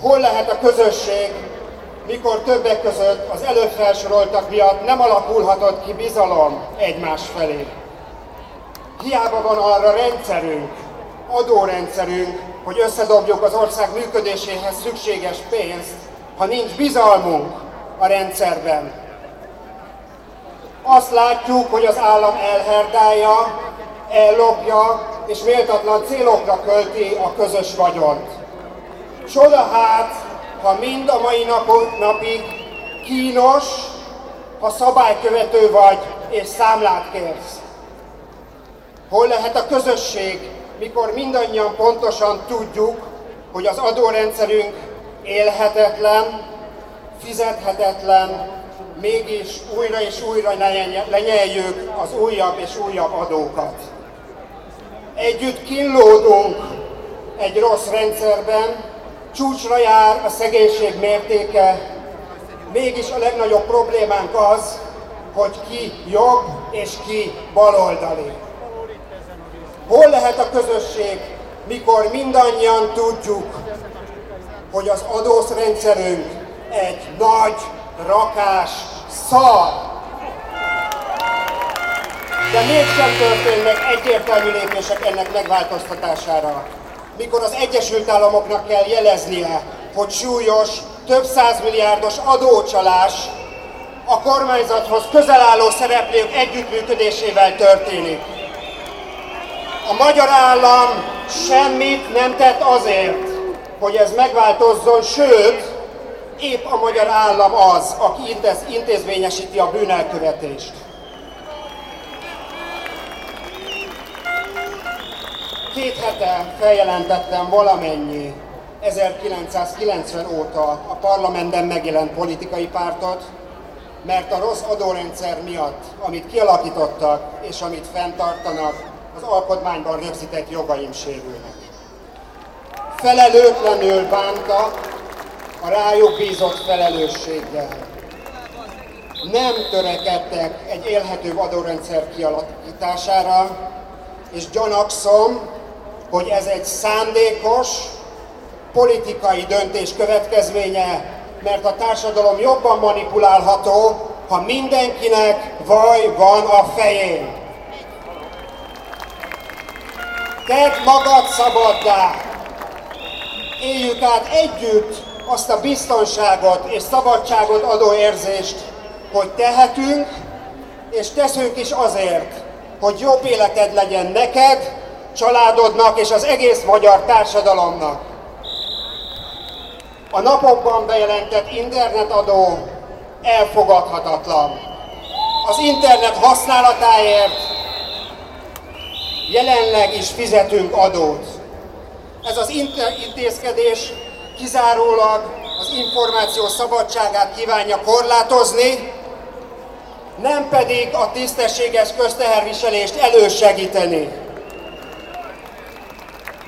Hol lehet a közösség, mikor többek között az előbb felsoroltak miatt nem alakulhatott ki bizalom egymás felé. Hiába van arra rendszerünk, adórendszerünk, hogy összedobjuk az ország működéséhez szükséges pénzt, ha nincs bizalmunk a rendszerben. Azt látjuk, hogy az állam elherdálja, ellopja és méltatlan célokra költi a közös vagyont. Csoda hát, ha mind a mai napig kínos, ha szabálykövető vagy és számlát kérsz. Hol lehet a közösség, mikor mindannyian pontosan tudjuk, hogy az adórendszerünk élhetetlen, fizethetetlen, mégis újra és újra lenyeljük az újabb és újabb adókat. Együtt kínlódunk egy rossz rendszerben, csúcsra jár a szegénység mértéke, mégis a legnagyobb problémánk az, hogy ki jobb és ki baloldali. Hol lehet a közösség, mikor mindannyian tudjuk, hogy az adószrendszerünk egy nagy rakás szar. De mégsem történnek egyértelmű lépések ennek megváltoztatására. Mikor az Egyesült Államoknak kell jeleznie, hogy súlyos, több százmilliárdos adócsalás a kormányzathoz közel álló szereplők együttműködésével történik. A magyar állam semmit nem tett azért, hogy ez megváltozzon, sőt, épp a magyar állam az, aki intézményesíti a bűnelkövetést. Két hete feljelentettem valamennyi 1990 óta a parlamentben megjelent politikai pártot, mert a rossz adórendszer miatt, amit kialakítottak és amit fenntartanak, az alkotmányban rögzített jogaim sérülnek. Felelőtlenül bántak a rájuk bízott felelősséggel. Nem törekedtek egy élhető adórendszer kialakítására, és gyanakszom, hogy ez egy szándékos, politikai döntés következménye, mert a társadalom jobban manipulálható, ha mindenkinek vaj van a fején. Tedd magad szabaddá! Éljük át együtt azt a biztonságot és szabadságot adó érzést, hogy tehetünk, és teszünk is azért, hogy jobb életed legyen neked, családodnak és az egész magyar társadalomnak. A napokban bejelentett internetadó elfogadhatatlan. Az internet használatáért jelenleg is fizetünk adót. Ez az intézkedés kizárólag az információ szabadságát kívánja korlátozni, nem pedig a tisztességes közteherviselést elősegíteni.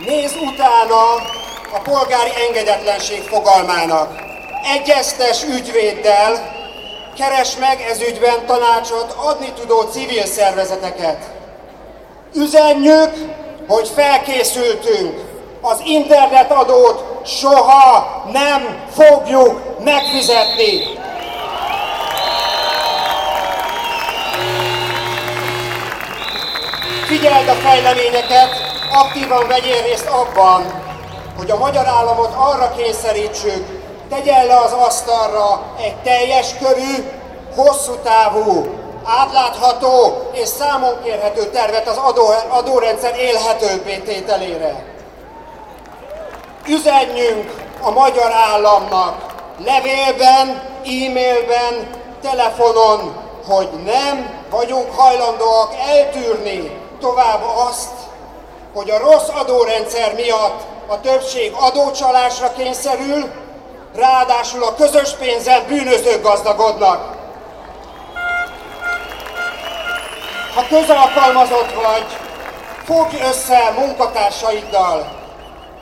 Nézz utána a polgári engedetlenség fogalmának. Egyeztes ügyvéddel, keres meg ez ügyben tanácsot adni tudó civil szervezeteket. Üzenjük, hogy felkészültünk, az internetadót soha nem fogjuk megfizetni. Figyeld a fejleményeket, aktívan vegyél részt abban, hogy a magyar államot arra kényszerítsük, tegyen le az asztalra egy teljes körű, hosszú távú, átlátható és számon kérhető tervet az adó, adórendszer élhetőbbé tételére üzenjünk a magyar államnak levélben, e-mailben, telefonon, hogy nem vagyunk hajlandóak eltűrni tovább azt, hogy a rossz adórendszer miatt a többség adócsalásra kényszerül, ráadásul a közös pénzen bűnözők gazdagodnak. Ha közalkalmazott vagy, fogj össze munkatársaiddal.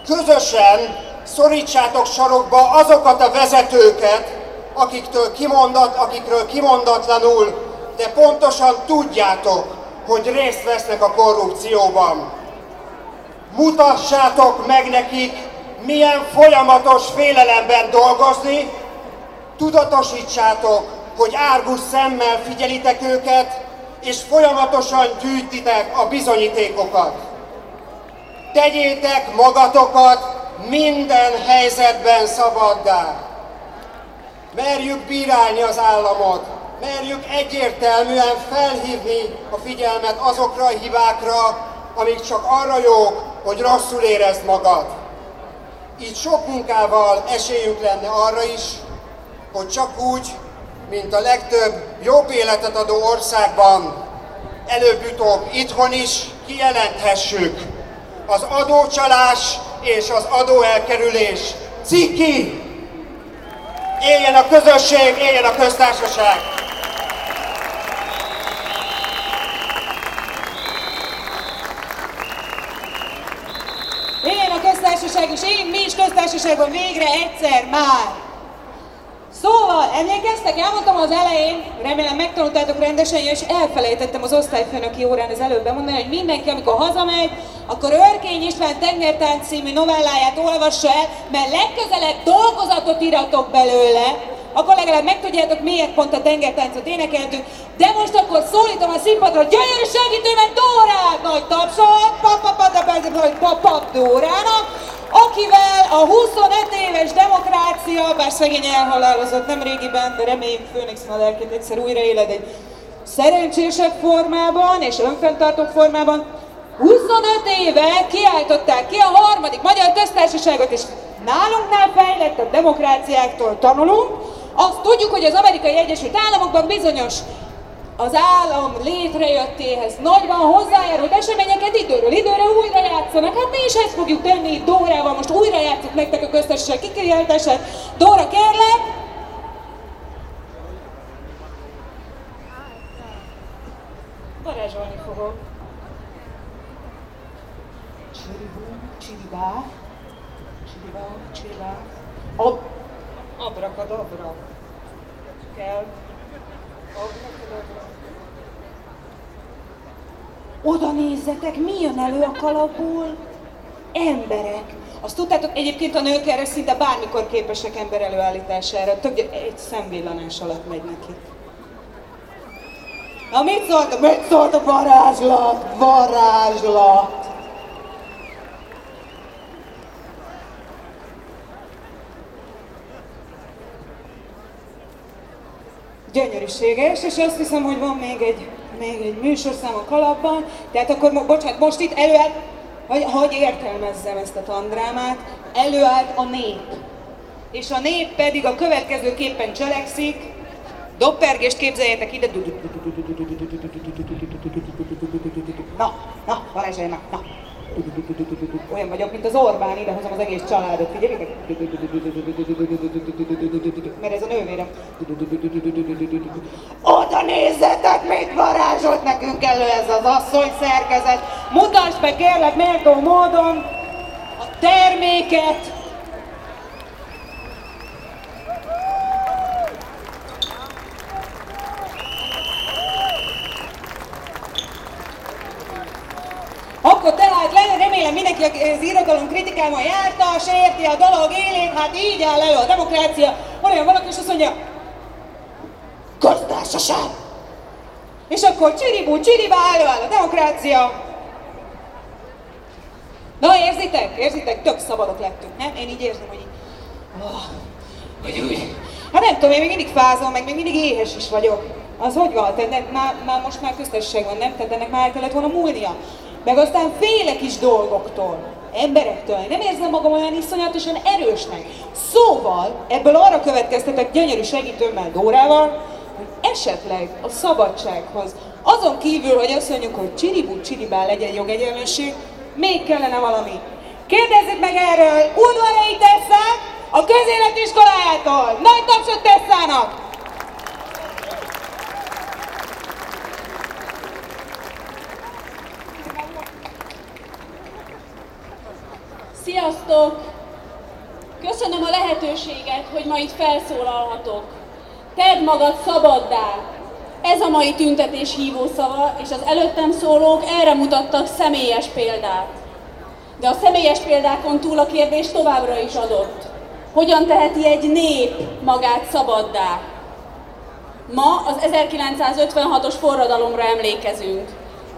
Közösen szorítsátok sarokba azokat a vezetőket, akiktől kimondat, akikről kimondatlanul, de pontosan tudjátok, hogy részt vesznek a korrupcióban. Mutassátok meg nekik, milyen folyamatos félelemben dolgozni, tudatosítsátok, hogy árgus szemmel figyelitek őket, és folyamatosan gyűjtitek a bizonyítékokat. Tegyétek magatokat minden helyzetben szabaddá. Merjük bírálni az államot, merjük egyértelműen felhívni a figyelmet azokra a hibákra, amik csak arra jók, hogy rosszul érezd magad. Így sok munkával esélyünk lenne arra is, hogy csak úgy, mint a legtöbb jobb életet adó országban, előbb-utóbb itthon is kijelenthessük, az adócsalás és az adóelkerülés ciki! Éljen a közösség, éljen a köztársaság! Éljen a köztársaság, és én mi is köztársaságban végre egyszer már! Szóval, emlékeztek? Elmondtam az elején, remélem megtanultátok rendesen, és elfelejtettem az osztályfőnöki órán az előbb bemondani, hogy mindenki, amikor hazamegy, akkor Örkény István Tengertánc című novelláját olvassa el, mert legközelebb dolgozatot iratok belőle, akkor legalább megtudjátok, miért pont a tengertáncot énekeltük. De most akkor szólítom a színpadra, gyönyörű segítőmet Dórát! Nagy tapsot, pap Dórának, akivel a 25 éves demokrácia, bár szegény elhalálozott nem régiben, de reméljük Főnix a lelkét egyszer újraéled egy szerencsésebb formában és önfenntartó formában, 25 éve kiáltották ki a harmadik magyar köztársaságot, és nálunknál fejlettebb demokráciáktól tanulunk, azt tudjuk, hogy az amerikai Egyesült Államokban bizonyos az állam létrejöttéhez nagyban hozzájárult eseményeket időről időre újra játszanak. Hát mi is ezt fogjuk tenni itt Dórával, most újra játszunk nektek a köztársaság kikiáltását. Dóra, kérlek! Varázsolni fogok. Csiribú, csiribá, csiribá, csiribá. Ab, abrakadabra. Kell. Abrakadabra. Oda nézzetek, mi jön elő a kalapból? Emberek. Azt tudtátok, egyébként a nők erre szinte bármikor képesek ember előállítására. Tök egy szemvillanás alatt megy neki. Na mit szólt, mit szólt a varázslat? Varázslat! Gyönyörűséges, és azt hiszem, hogy van még egy, még egy műsorszám a kalapban. Tehát akkor, bocsánat, most itt előállt, hogy, hogy értelmezzem ezt a tandrámát, előállt a nép. És a nép pedig a következőképpen cselekszik, Doppergést képzeljetek ide. Na, na, varázsoljanak, na. Olyan vagyok, mint az Orbán, ide hozom az egész családot, figyeljétek. Mert ez a nővérem. Oda nézzetek, mit varázsolt nekünk elő ez az asszony szerkezet. Mutasd be kérlek méltó módon a terméket, Akkor tehát le, remélem mindenki az irodalom kritikával járta, se érti a dolog élén, hát így áll elő a demokrácia. Van olyan valaki, és azt mondja, köztársaság. És akkor csiribú, csiribá előáll a demokrácia. Na érzitek, érzitek, tök szabadok lettünk, nem? Én így érzem, hogy így, oh, hogy úgy. Hát nem tudom, én még mindig fázom, meg még mindig éhes is vagyok. Az hogy van? Te nem, már, már most már köztesség van, nem? Tehát ennek már el kellett volna múlnia. Meg aztán félek is dolgoktól, emberektől. Nem érzem magam olyan iszonyatosan erősnek. Szóval ebből arra következtetek gyönyörű segítőmmel Dórával, hogy esetleg a szabadsághoz, azon kívül, hogy azt mondjuk, hogy csiribú csiribá legyen jogegyenlőség, még kellene valami Kérdezzük meg erről Udvarai Tesszát, a közéletiskolájától. Nagy tapsot Tesszának! Sziasztok! Köszönöm a lehetőséget, hogy ma itt felszólalhatok. Tedd magad szabaddá! Ez a mai tüntetés hívószava, és az előttem szólók erre mutattak személyes példát. De a személyes példákon túl a kérdés továbbra is adott. Hogyan teheti egy nép magát szabaddá? Ma az 1956-os forradalomra emlékezünk.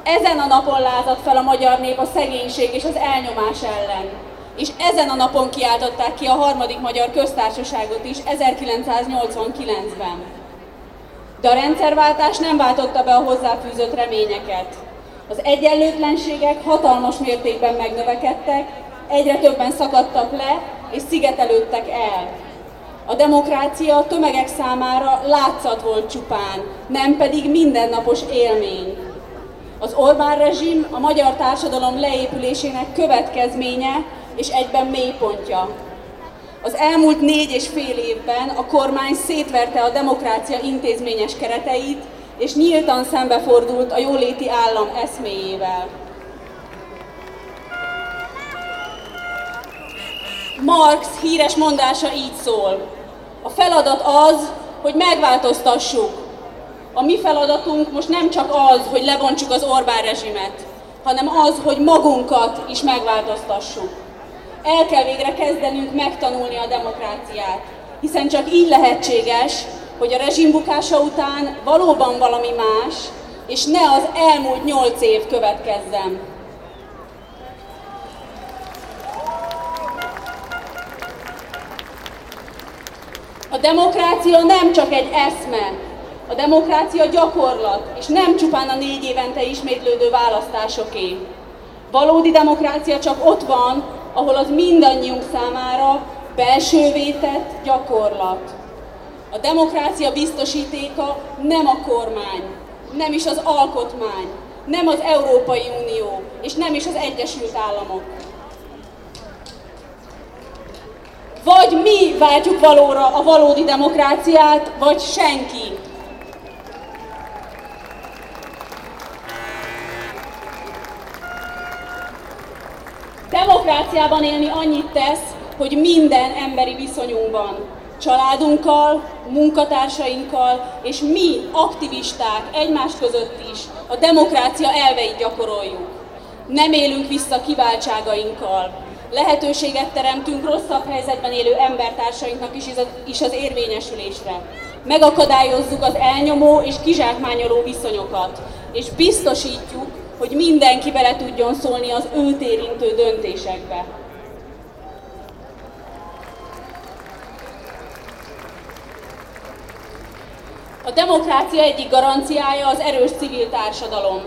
Ezen a napon lázadt fel a magyar nép a szegénység és az elnyomás ellen. És ezen a napon kiáltották ki a harmadik magyar köztársaságot is 1989-ben. De a rendszerváltás nem váltotta be a hozzáfűzött reményeket. Az egyenlőtlenségek hatalmas mértékben megnövekedtek, egyre többen szakadtak le és szigetelődtek el. A demokrácia a tömegek számára látszat volt csupán, nem pedig mindennapos élmény. Az Orbán rezsim a magyar társadalom leépülésének következménye és egyben mélypontja. Az elmúlt négy és fél évben a kormány szétverte a demokrácia intézményes kereteit, és nyíltan szembefordult a jóléti állam eszméjével. Marx híres mondása így szól. A feladat az, hogy megváltoztassuk. A mi feladatunk most nem csak az, hogy lebontsuk az Orbán rezsimet, hanem az, hogy magunkat is megváltoztassuk. El kell végre kezdenünk megtanulni a demokráciát, hiszen csak így lehetséges, hogy a rezsim bukása után valóban valami más, és ne az elmúlt nyolc év következzen. A demokrácia nem csak egy eszme, a demokrácia gyakorlat, és nem csupán a négy évente ismétlődő választásoké. Valódi demokrácia csak ott van, ahol az mindannyiunk számára belső vétett gyakorlat. A demokrácia biztosítéka nem a kormány, nem is az alkotmány, nem az Európai Unió, és nem is az Egyesült Államok. Vagy mi váltjuk valóra a valódi demokráciát, vagy senki. Demokráciában élni annyit tesz, hogy minden emberi viszonyunkban, családunkkal, munkatársainkkal, és mi, aktivisták, egymás között is a demokrácia elveit gyakoroljuk. Nem élünk vissza kiváltságainkkal. Lehetőséget teremtünk rosszabb helyzetben élő embertársainknak is az érvényesülésre. Megakadályozzuk az elnyomó és kizsákmányoló viszonyokat, és biztosítjuk, hogy mindenki bele tudjon szólni az őt érintő döntésekbe. A demokrácia egyik garanciája az erős civil társadalom.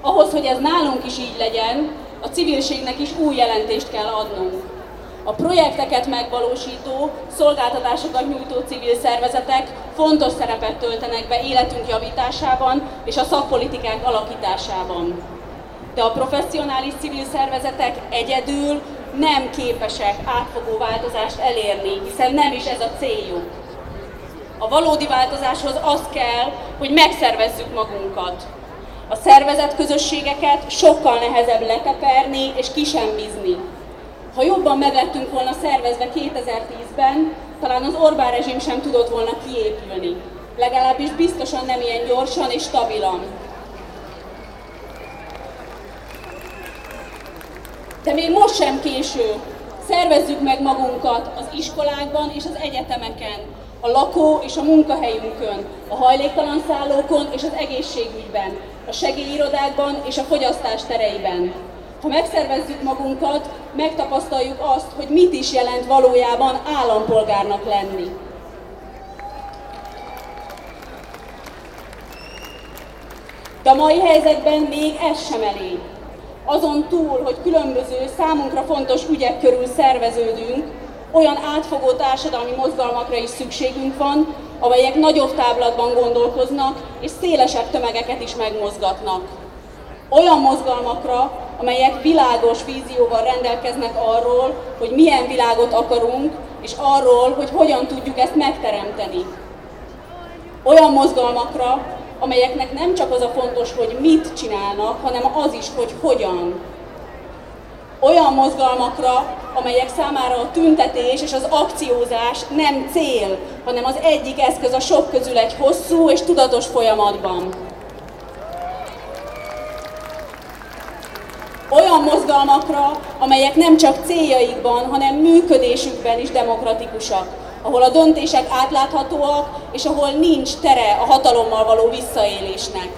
Ahhoz, hogy ez nálunk is így legyen, a civilségnek is új jelentést kell adnunk. A projekteket megvalósító, szolgáltatásokat nyújtó civil szervezetek fontos szerepet töltenek be életünk javításában és a szakpolitikák alakításában. De a professzionális civil szervezetek egyedül nem képesek átfogó változást elérni, hiszen nem is ez a céljuk. A valódi változáshoz az kell, hogy megszervezzük magunkat. A szervezet közösségeket sokkal nehezebb leteperni és kisemmizni. Ha jobban meglettünk volna szervezve 2010-ben, talán az Orbán rezsim sem tudott volna kiépülni. Legalábbis biztosan nem ilyen gyorsan és stabilan. De még most sem késő. Szervezzük meg magunkat az iskolákban és az egyetemeken, a lakó és a munkahelyünkön, a hajléktalan szállókon és az egészségügyben, a segélyirodákban és a fogyasztás tereiben. Ha megszervezzük magunkat, megtapasztaljuk azt, hogy mit is jelent valójában állampolgárnak lenni. De a mai helyzetben még ez sem elég. Azon túl, hogy különböző számunkra fontos ügyek körül szerveződünk, olyan átfogó társadalmi mozgalmakra is szükségünk van, amelyek nagyobb táblatban gondolkoznak és szélesebb tömegeket is megmozgatnak. Olyan mozgalmakra, amelyek világos vízióval rendelkeznek arról, hogy milyen világot akarunk, és arról, hogy hogyan tudjuk ezt megteremteni. Olyan mozgalmakra, amelyeknek nem csak az a fontos, hogy mit csinálnak, hanem az is, hogy hogyan. Olyan mozgalmakra, amelyek számára a tüntetés és az akciózás nem cél, hanem az egyik eszköz a sok közül egy hosszú és tudatos folyamatban. Olyan mozgalmakra, amelyek nem csak céljaikban, hanem működésükben is demokratikusak, ahol a döntések átláthatóak, és ahol nincs tere a hatalommal való visszaélésnek.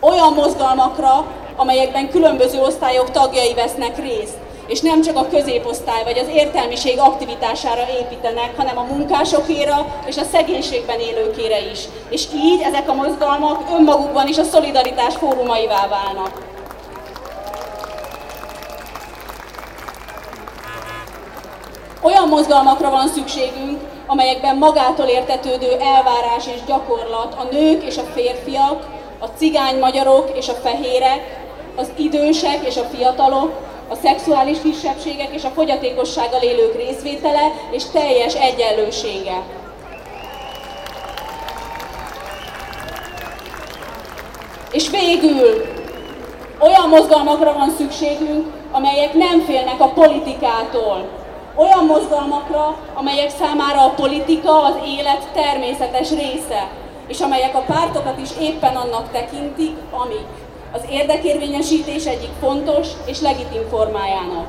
Olyan mozgalmakra, amelyekben különböző osztályok tagjai vesznek részt, és nem csak a középosztály vagy az értelmiség aktivitására építenek, hanem a munkásokéra és a szegénységben élőkére is. És így ezek a mozgalmak önmagukban is a szolidaritás fórumaivá válnak. Olyan mozgalmakra van szükségünk, amelyekben magától értetődő elvárás és gyakorlat a nők és a férfiak, a cigány magyarok és a fehérek, az idősek és a fiatalok, a szexuális kisebbségek és a fogyatékossággal élők részvétele és teljes egyenlősége. És végül olyan mozgalmakra van szükségünk, amelyek nem félnek a politikától. Olyan mozgalmakra, amelyek számára a politika az élet természetes része, és amelyek a pártokat is éppen annak tekintik, amik az érdekérvényesítés egyik fontos és legitim formájának.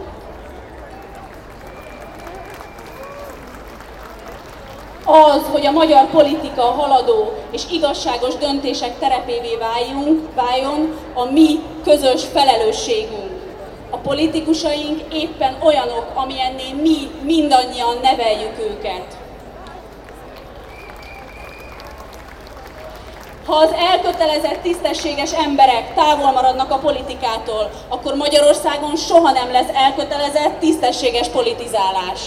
Az, hogy a magyar politika haladó és igazságos döntések terepévé váljunk, váljon a mi közös felelősségünk. A politikusaink éppen olyanok, amilyenné mi mindannyian neveljük őket. Ha az elkötelezett, tisztességes emberek távol maradnak a politikától, akkor Magyarországon soha nem lesz elkötelezett, tisztességes politizálás.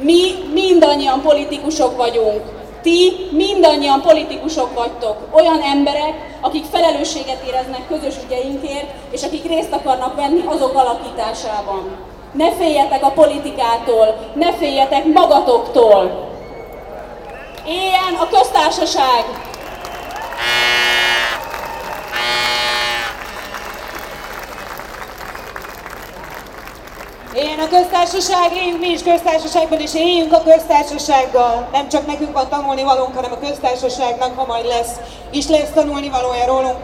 Mi mindannyian politikusok vagyunk. Ti mindannyian politikusok vagytok. Olyan emberek, akik felelősséget éreznek közös ügyeinkért, és akik részt akarnak venni azok alakításában. Ne féljetek a politikától, ne féljetek magatoktól. Éljen a köztársaság! Éljen a köztársaság, éljünk mi is köztársaságban, és éljünk a köztársasággal. Nem csak nekünk van tanulni valónk, hanem a köztársaságnak, ha majd lesz, is lesz tanulni valója rólunk.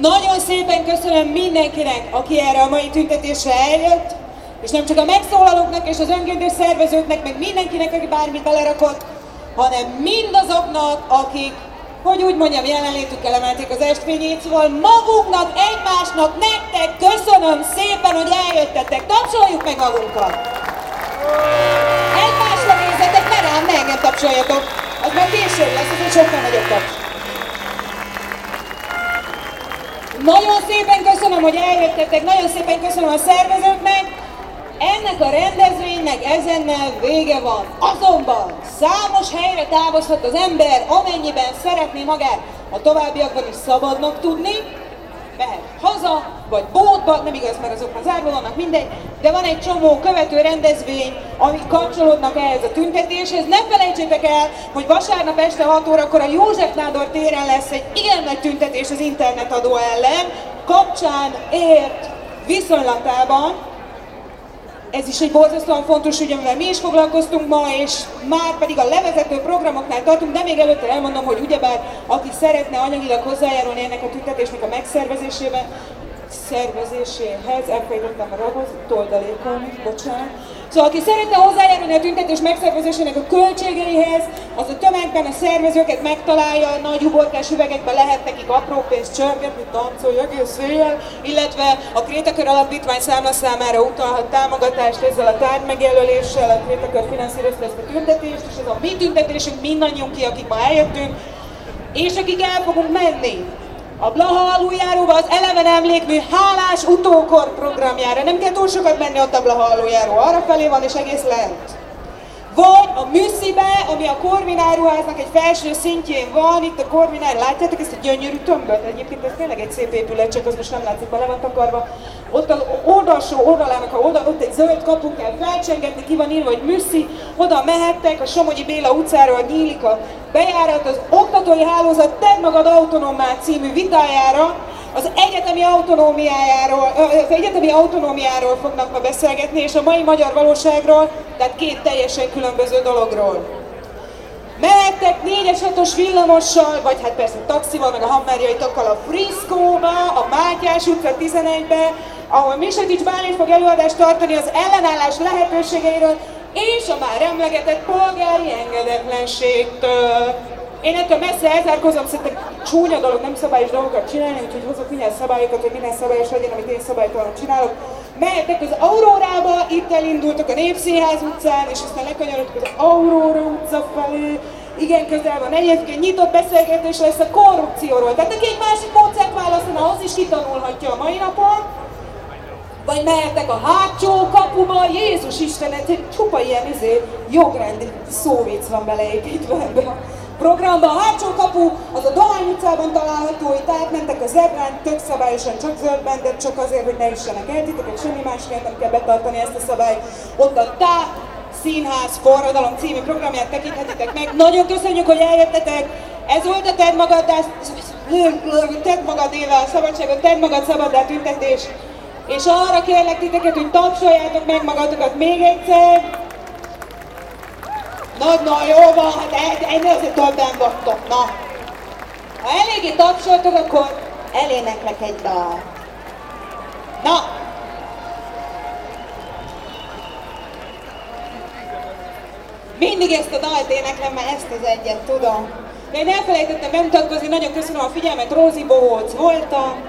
Nagyon szépen köszönöm mindenkinek, aki erre a mai tüntetésre eljött, és nem csak a megszólalóknak és az önkéntes szervezőknek, meg mindenkinek, aki bármit belerakott, hanem mindazoknak, akik, hogy úgy mondjam, jelenlétükkel emelték az estfényét, szóval magunknak, egymásnak, nektek köszönöm szépen, hogy eljöttetek. Tapsoljuk meg magunkat! Egymásra nézzetek, ne rám, ne engem tapsoljatok. Az már később lesz, ez egy sokkal nagyobb taps. Nagyon szépen köszönöm, hogy eljöttetek, nagyon szépen köszönöm a szervezőknek, ennek a rendezvénynek ezennel vége van. Azonban számos helyre távozhat az ember, amennyiben szeretné magát a továbbiakban is szabadnak tudni, mehet haza, vagy bótba, nem igaz, mert azok már zárva vannak, mindegy, de van egy csomó követő rendezvény, amik kapcsolódnak ehhez a tüntetéshez. Ne felejtsétek el, hogy vasárnap este 6 órakor a József Nádor téren lesz egy igen nagy tüntetés az internetadó ellen, kapcsán ért viszonylatában ez is egy borzasztóan fontos ügy, amivel mi is foglalkoztunk ma, és már pedig a levezető programoknál tartunk, de még előtte elmondom, hogy ugyebár aki szeretne anyagilag hozzájárulni ennek a tüntetésnek a megszervezésében, szervezéséhez, elfejtettem a ragot, toldalékon, bocsánat. Szóval aki szeretne hozzájárulni a tüntetés megszervezésének a költségeihez, az a tömegben a szervezőket megtalálja, nagy uborkás üvegekben lehet nekik apró pénzt csörgetni, táncolj egész éjjel, illetve a Krétakör Alapítvány számla számára utalhat támogatást ezzel a tárgy megjelöléssel, a Krétakör finanszírozta ezt a tüntetést, és ez a mi tüntetésünk mindannyiunk ki, akik ma eljöttünk, és akik el fogunk menni a Blaha aluljáróba az Eleven Emlékmű Hálás Utókor programjára. Nem kell túl sokat menni ott a Blaha aluljáró, arra felé van és egész lent. Vagy a Műszibe, ami a Korvináruháznak egy felső szintjén van, itt a Korvinár, látjátok ezt a gyönyörű tömböt? Egyébként ez tényleg egy szép épület, csak az most nem látszik, bele van takarva. Ott az oldalsó oldalának, ha oda, ott egy zöld kapu kell felcsengetni, ki van írva, hogy Műszi, oda mehettek, a Somogyi Béla utcáról nyílik a bejárat, az Oktatói Hálózat Tedd magad autonómát című vitájára, az egyetemi autonómiájáról, az egyetemi autonómiáról fognak ma beszélgetni, és a mai magyar valóságról, tehát két teljesen különböző dologról. Mehettek 4-es 6-os villamossal, vagy hát persze taxival, meg a hammerjai takkal a Frisco-ba, a Mátyás utca 11-be, ahol Misetics Bálint fog előadást tartani az ellenállás lehetőségeiről, és a már emlegetett polgári engedetlenségtől. Én ettől messze elzárkozom, szerintem csúnya dolog, nem szabályos dolgokat csinálni, úgyhogy hozok minden szabályokat, hogy minden szabályos legyen, amit én szabálytalanul csinálok. Mehettek az Aurórába, itt elindultak a Népszínház utcán, és aztán lekanyarodtak az Aurora utca felé. Igen, közel van. Egyébként nyitott beszélgetés lesz a korrupcióról. Tehát aki egy másik módszert választana, az is kitanulhatja a mai napon. Vagy mehettek a hátsó kapuba, Jézus Isten, ez egy csupa ilyen izé, jogrendi szóvic van beleépítve ebbe a programba. A hátsó kapu az a Dohány utcában található, itt átmentek a zebrán, tök szabályosan csak zöldben, de csak azért, hogy ne üssenek el titeket, semmi más miatt nem kell betartani ezt a szabályt. Ott a tá Színház Forradalom című programját tekinthetitek meg. Nagyon köszönjük, hogy eljöttetek. Ez volt a Tedd magad, tedd magad éve a szabadságot, Tedd magad szabaddá tüntetés. És arra kérlek titeket, hogy tapsoljátok meg magatokat még egyszer. Na, na, jó van, hát ennél azért többen vagytok, na. Ha eléggé tapsoltok, akkor eléneklek egy dal. Na, Mindig ezt a dalt éneklem, mert ezt az egyet tudom. De én elfelejtettem bemutatkozni, nagyon köszönöm a figyelmet, Rózi Bohóc voltam,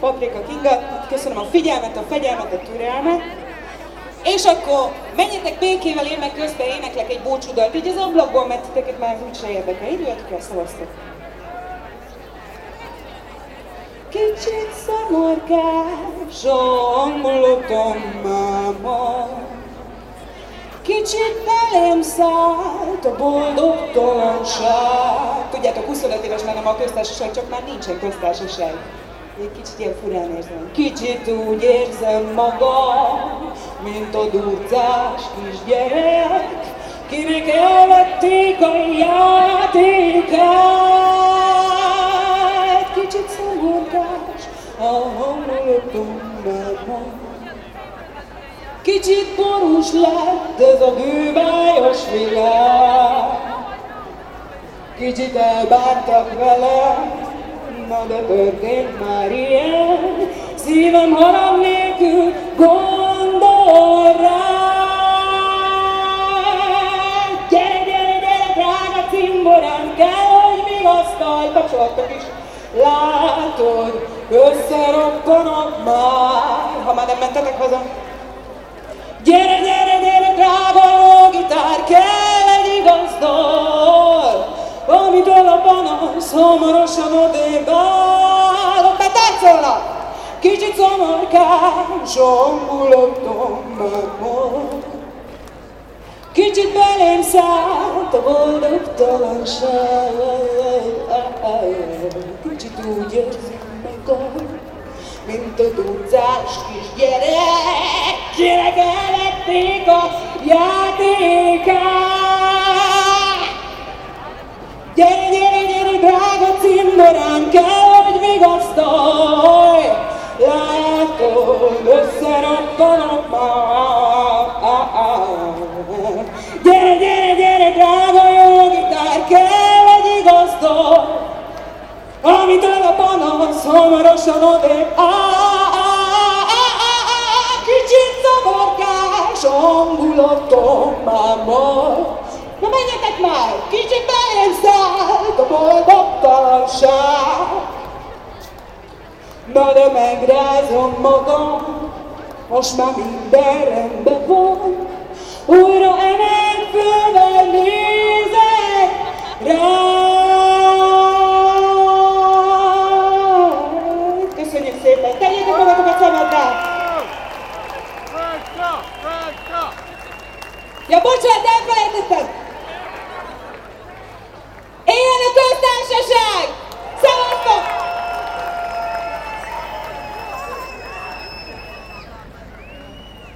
Paprika Kinga, köszönöm a figyelmet, a fegyelmet, a türelmet. És akkor menjetek békével, én meg közben éneklek egy búcsúdalt, így az ablakból, mert titeket már úgyse érdekel. Így kell szavaztok. Kicsit szomorkás, angolotom máma, Kicsit belém szállt a boldogtalanság. Tudjátok, 25 éves már nem a köztársaság, csak már nincsen köztársaság. Egy kicsit ilyen furán érzem. Kicsit úgy érzem magam, mint a durcás kisgyerek, kinek elvették a játékát. Kicsit szomorkás, a hangulatom Kicsit borús lett ez a bűvályos világ. Kicsit elbántak vele, na de történt már ilyen. Szívem harag nélkül gondol rá. Gyere, gyere, gyere, drága cimborám, kell, hogy még asztalt kapcsoltak is. Látod, összeroppanak már, ha már nem mentetek haza. Gyere, gyere, gyere, drága jó gitár, kell egy igaz dal, amitől a panasz hamarosan odébb áll. Betáncolnak! Kicsit szomorkán, zsongulottom már Kicsit belém szállt a boldogtalanság, kicsit úgy érzem magam, mint a duzzás kis gyerek, kinek elvették a játékát. Gyere, gyere, gyere, drága cimborám, kell, hogy vigasztalj, látod, összeroppanak már. Gyere, gyere, gyere, drága jó gitár, kell, hogy igazdolj, amit a panasz hamarosan odébb Kicsit zavarkás hangulatom már majd. Na menjetek már, kicsit beljön szállt a boldogtalanság. Na de megrázom magam, most már minden rendben van. Újra emelt fölvel nézek rá. szépen. Tegyétek magatokat szabadná! Ja, bocsánat, elfelejtettem! Éljen a köztársaság! Szevasztok!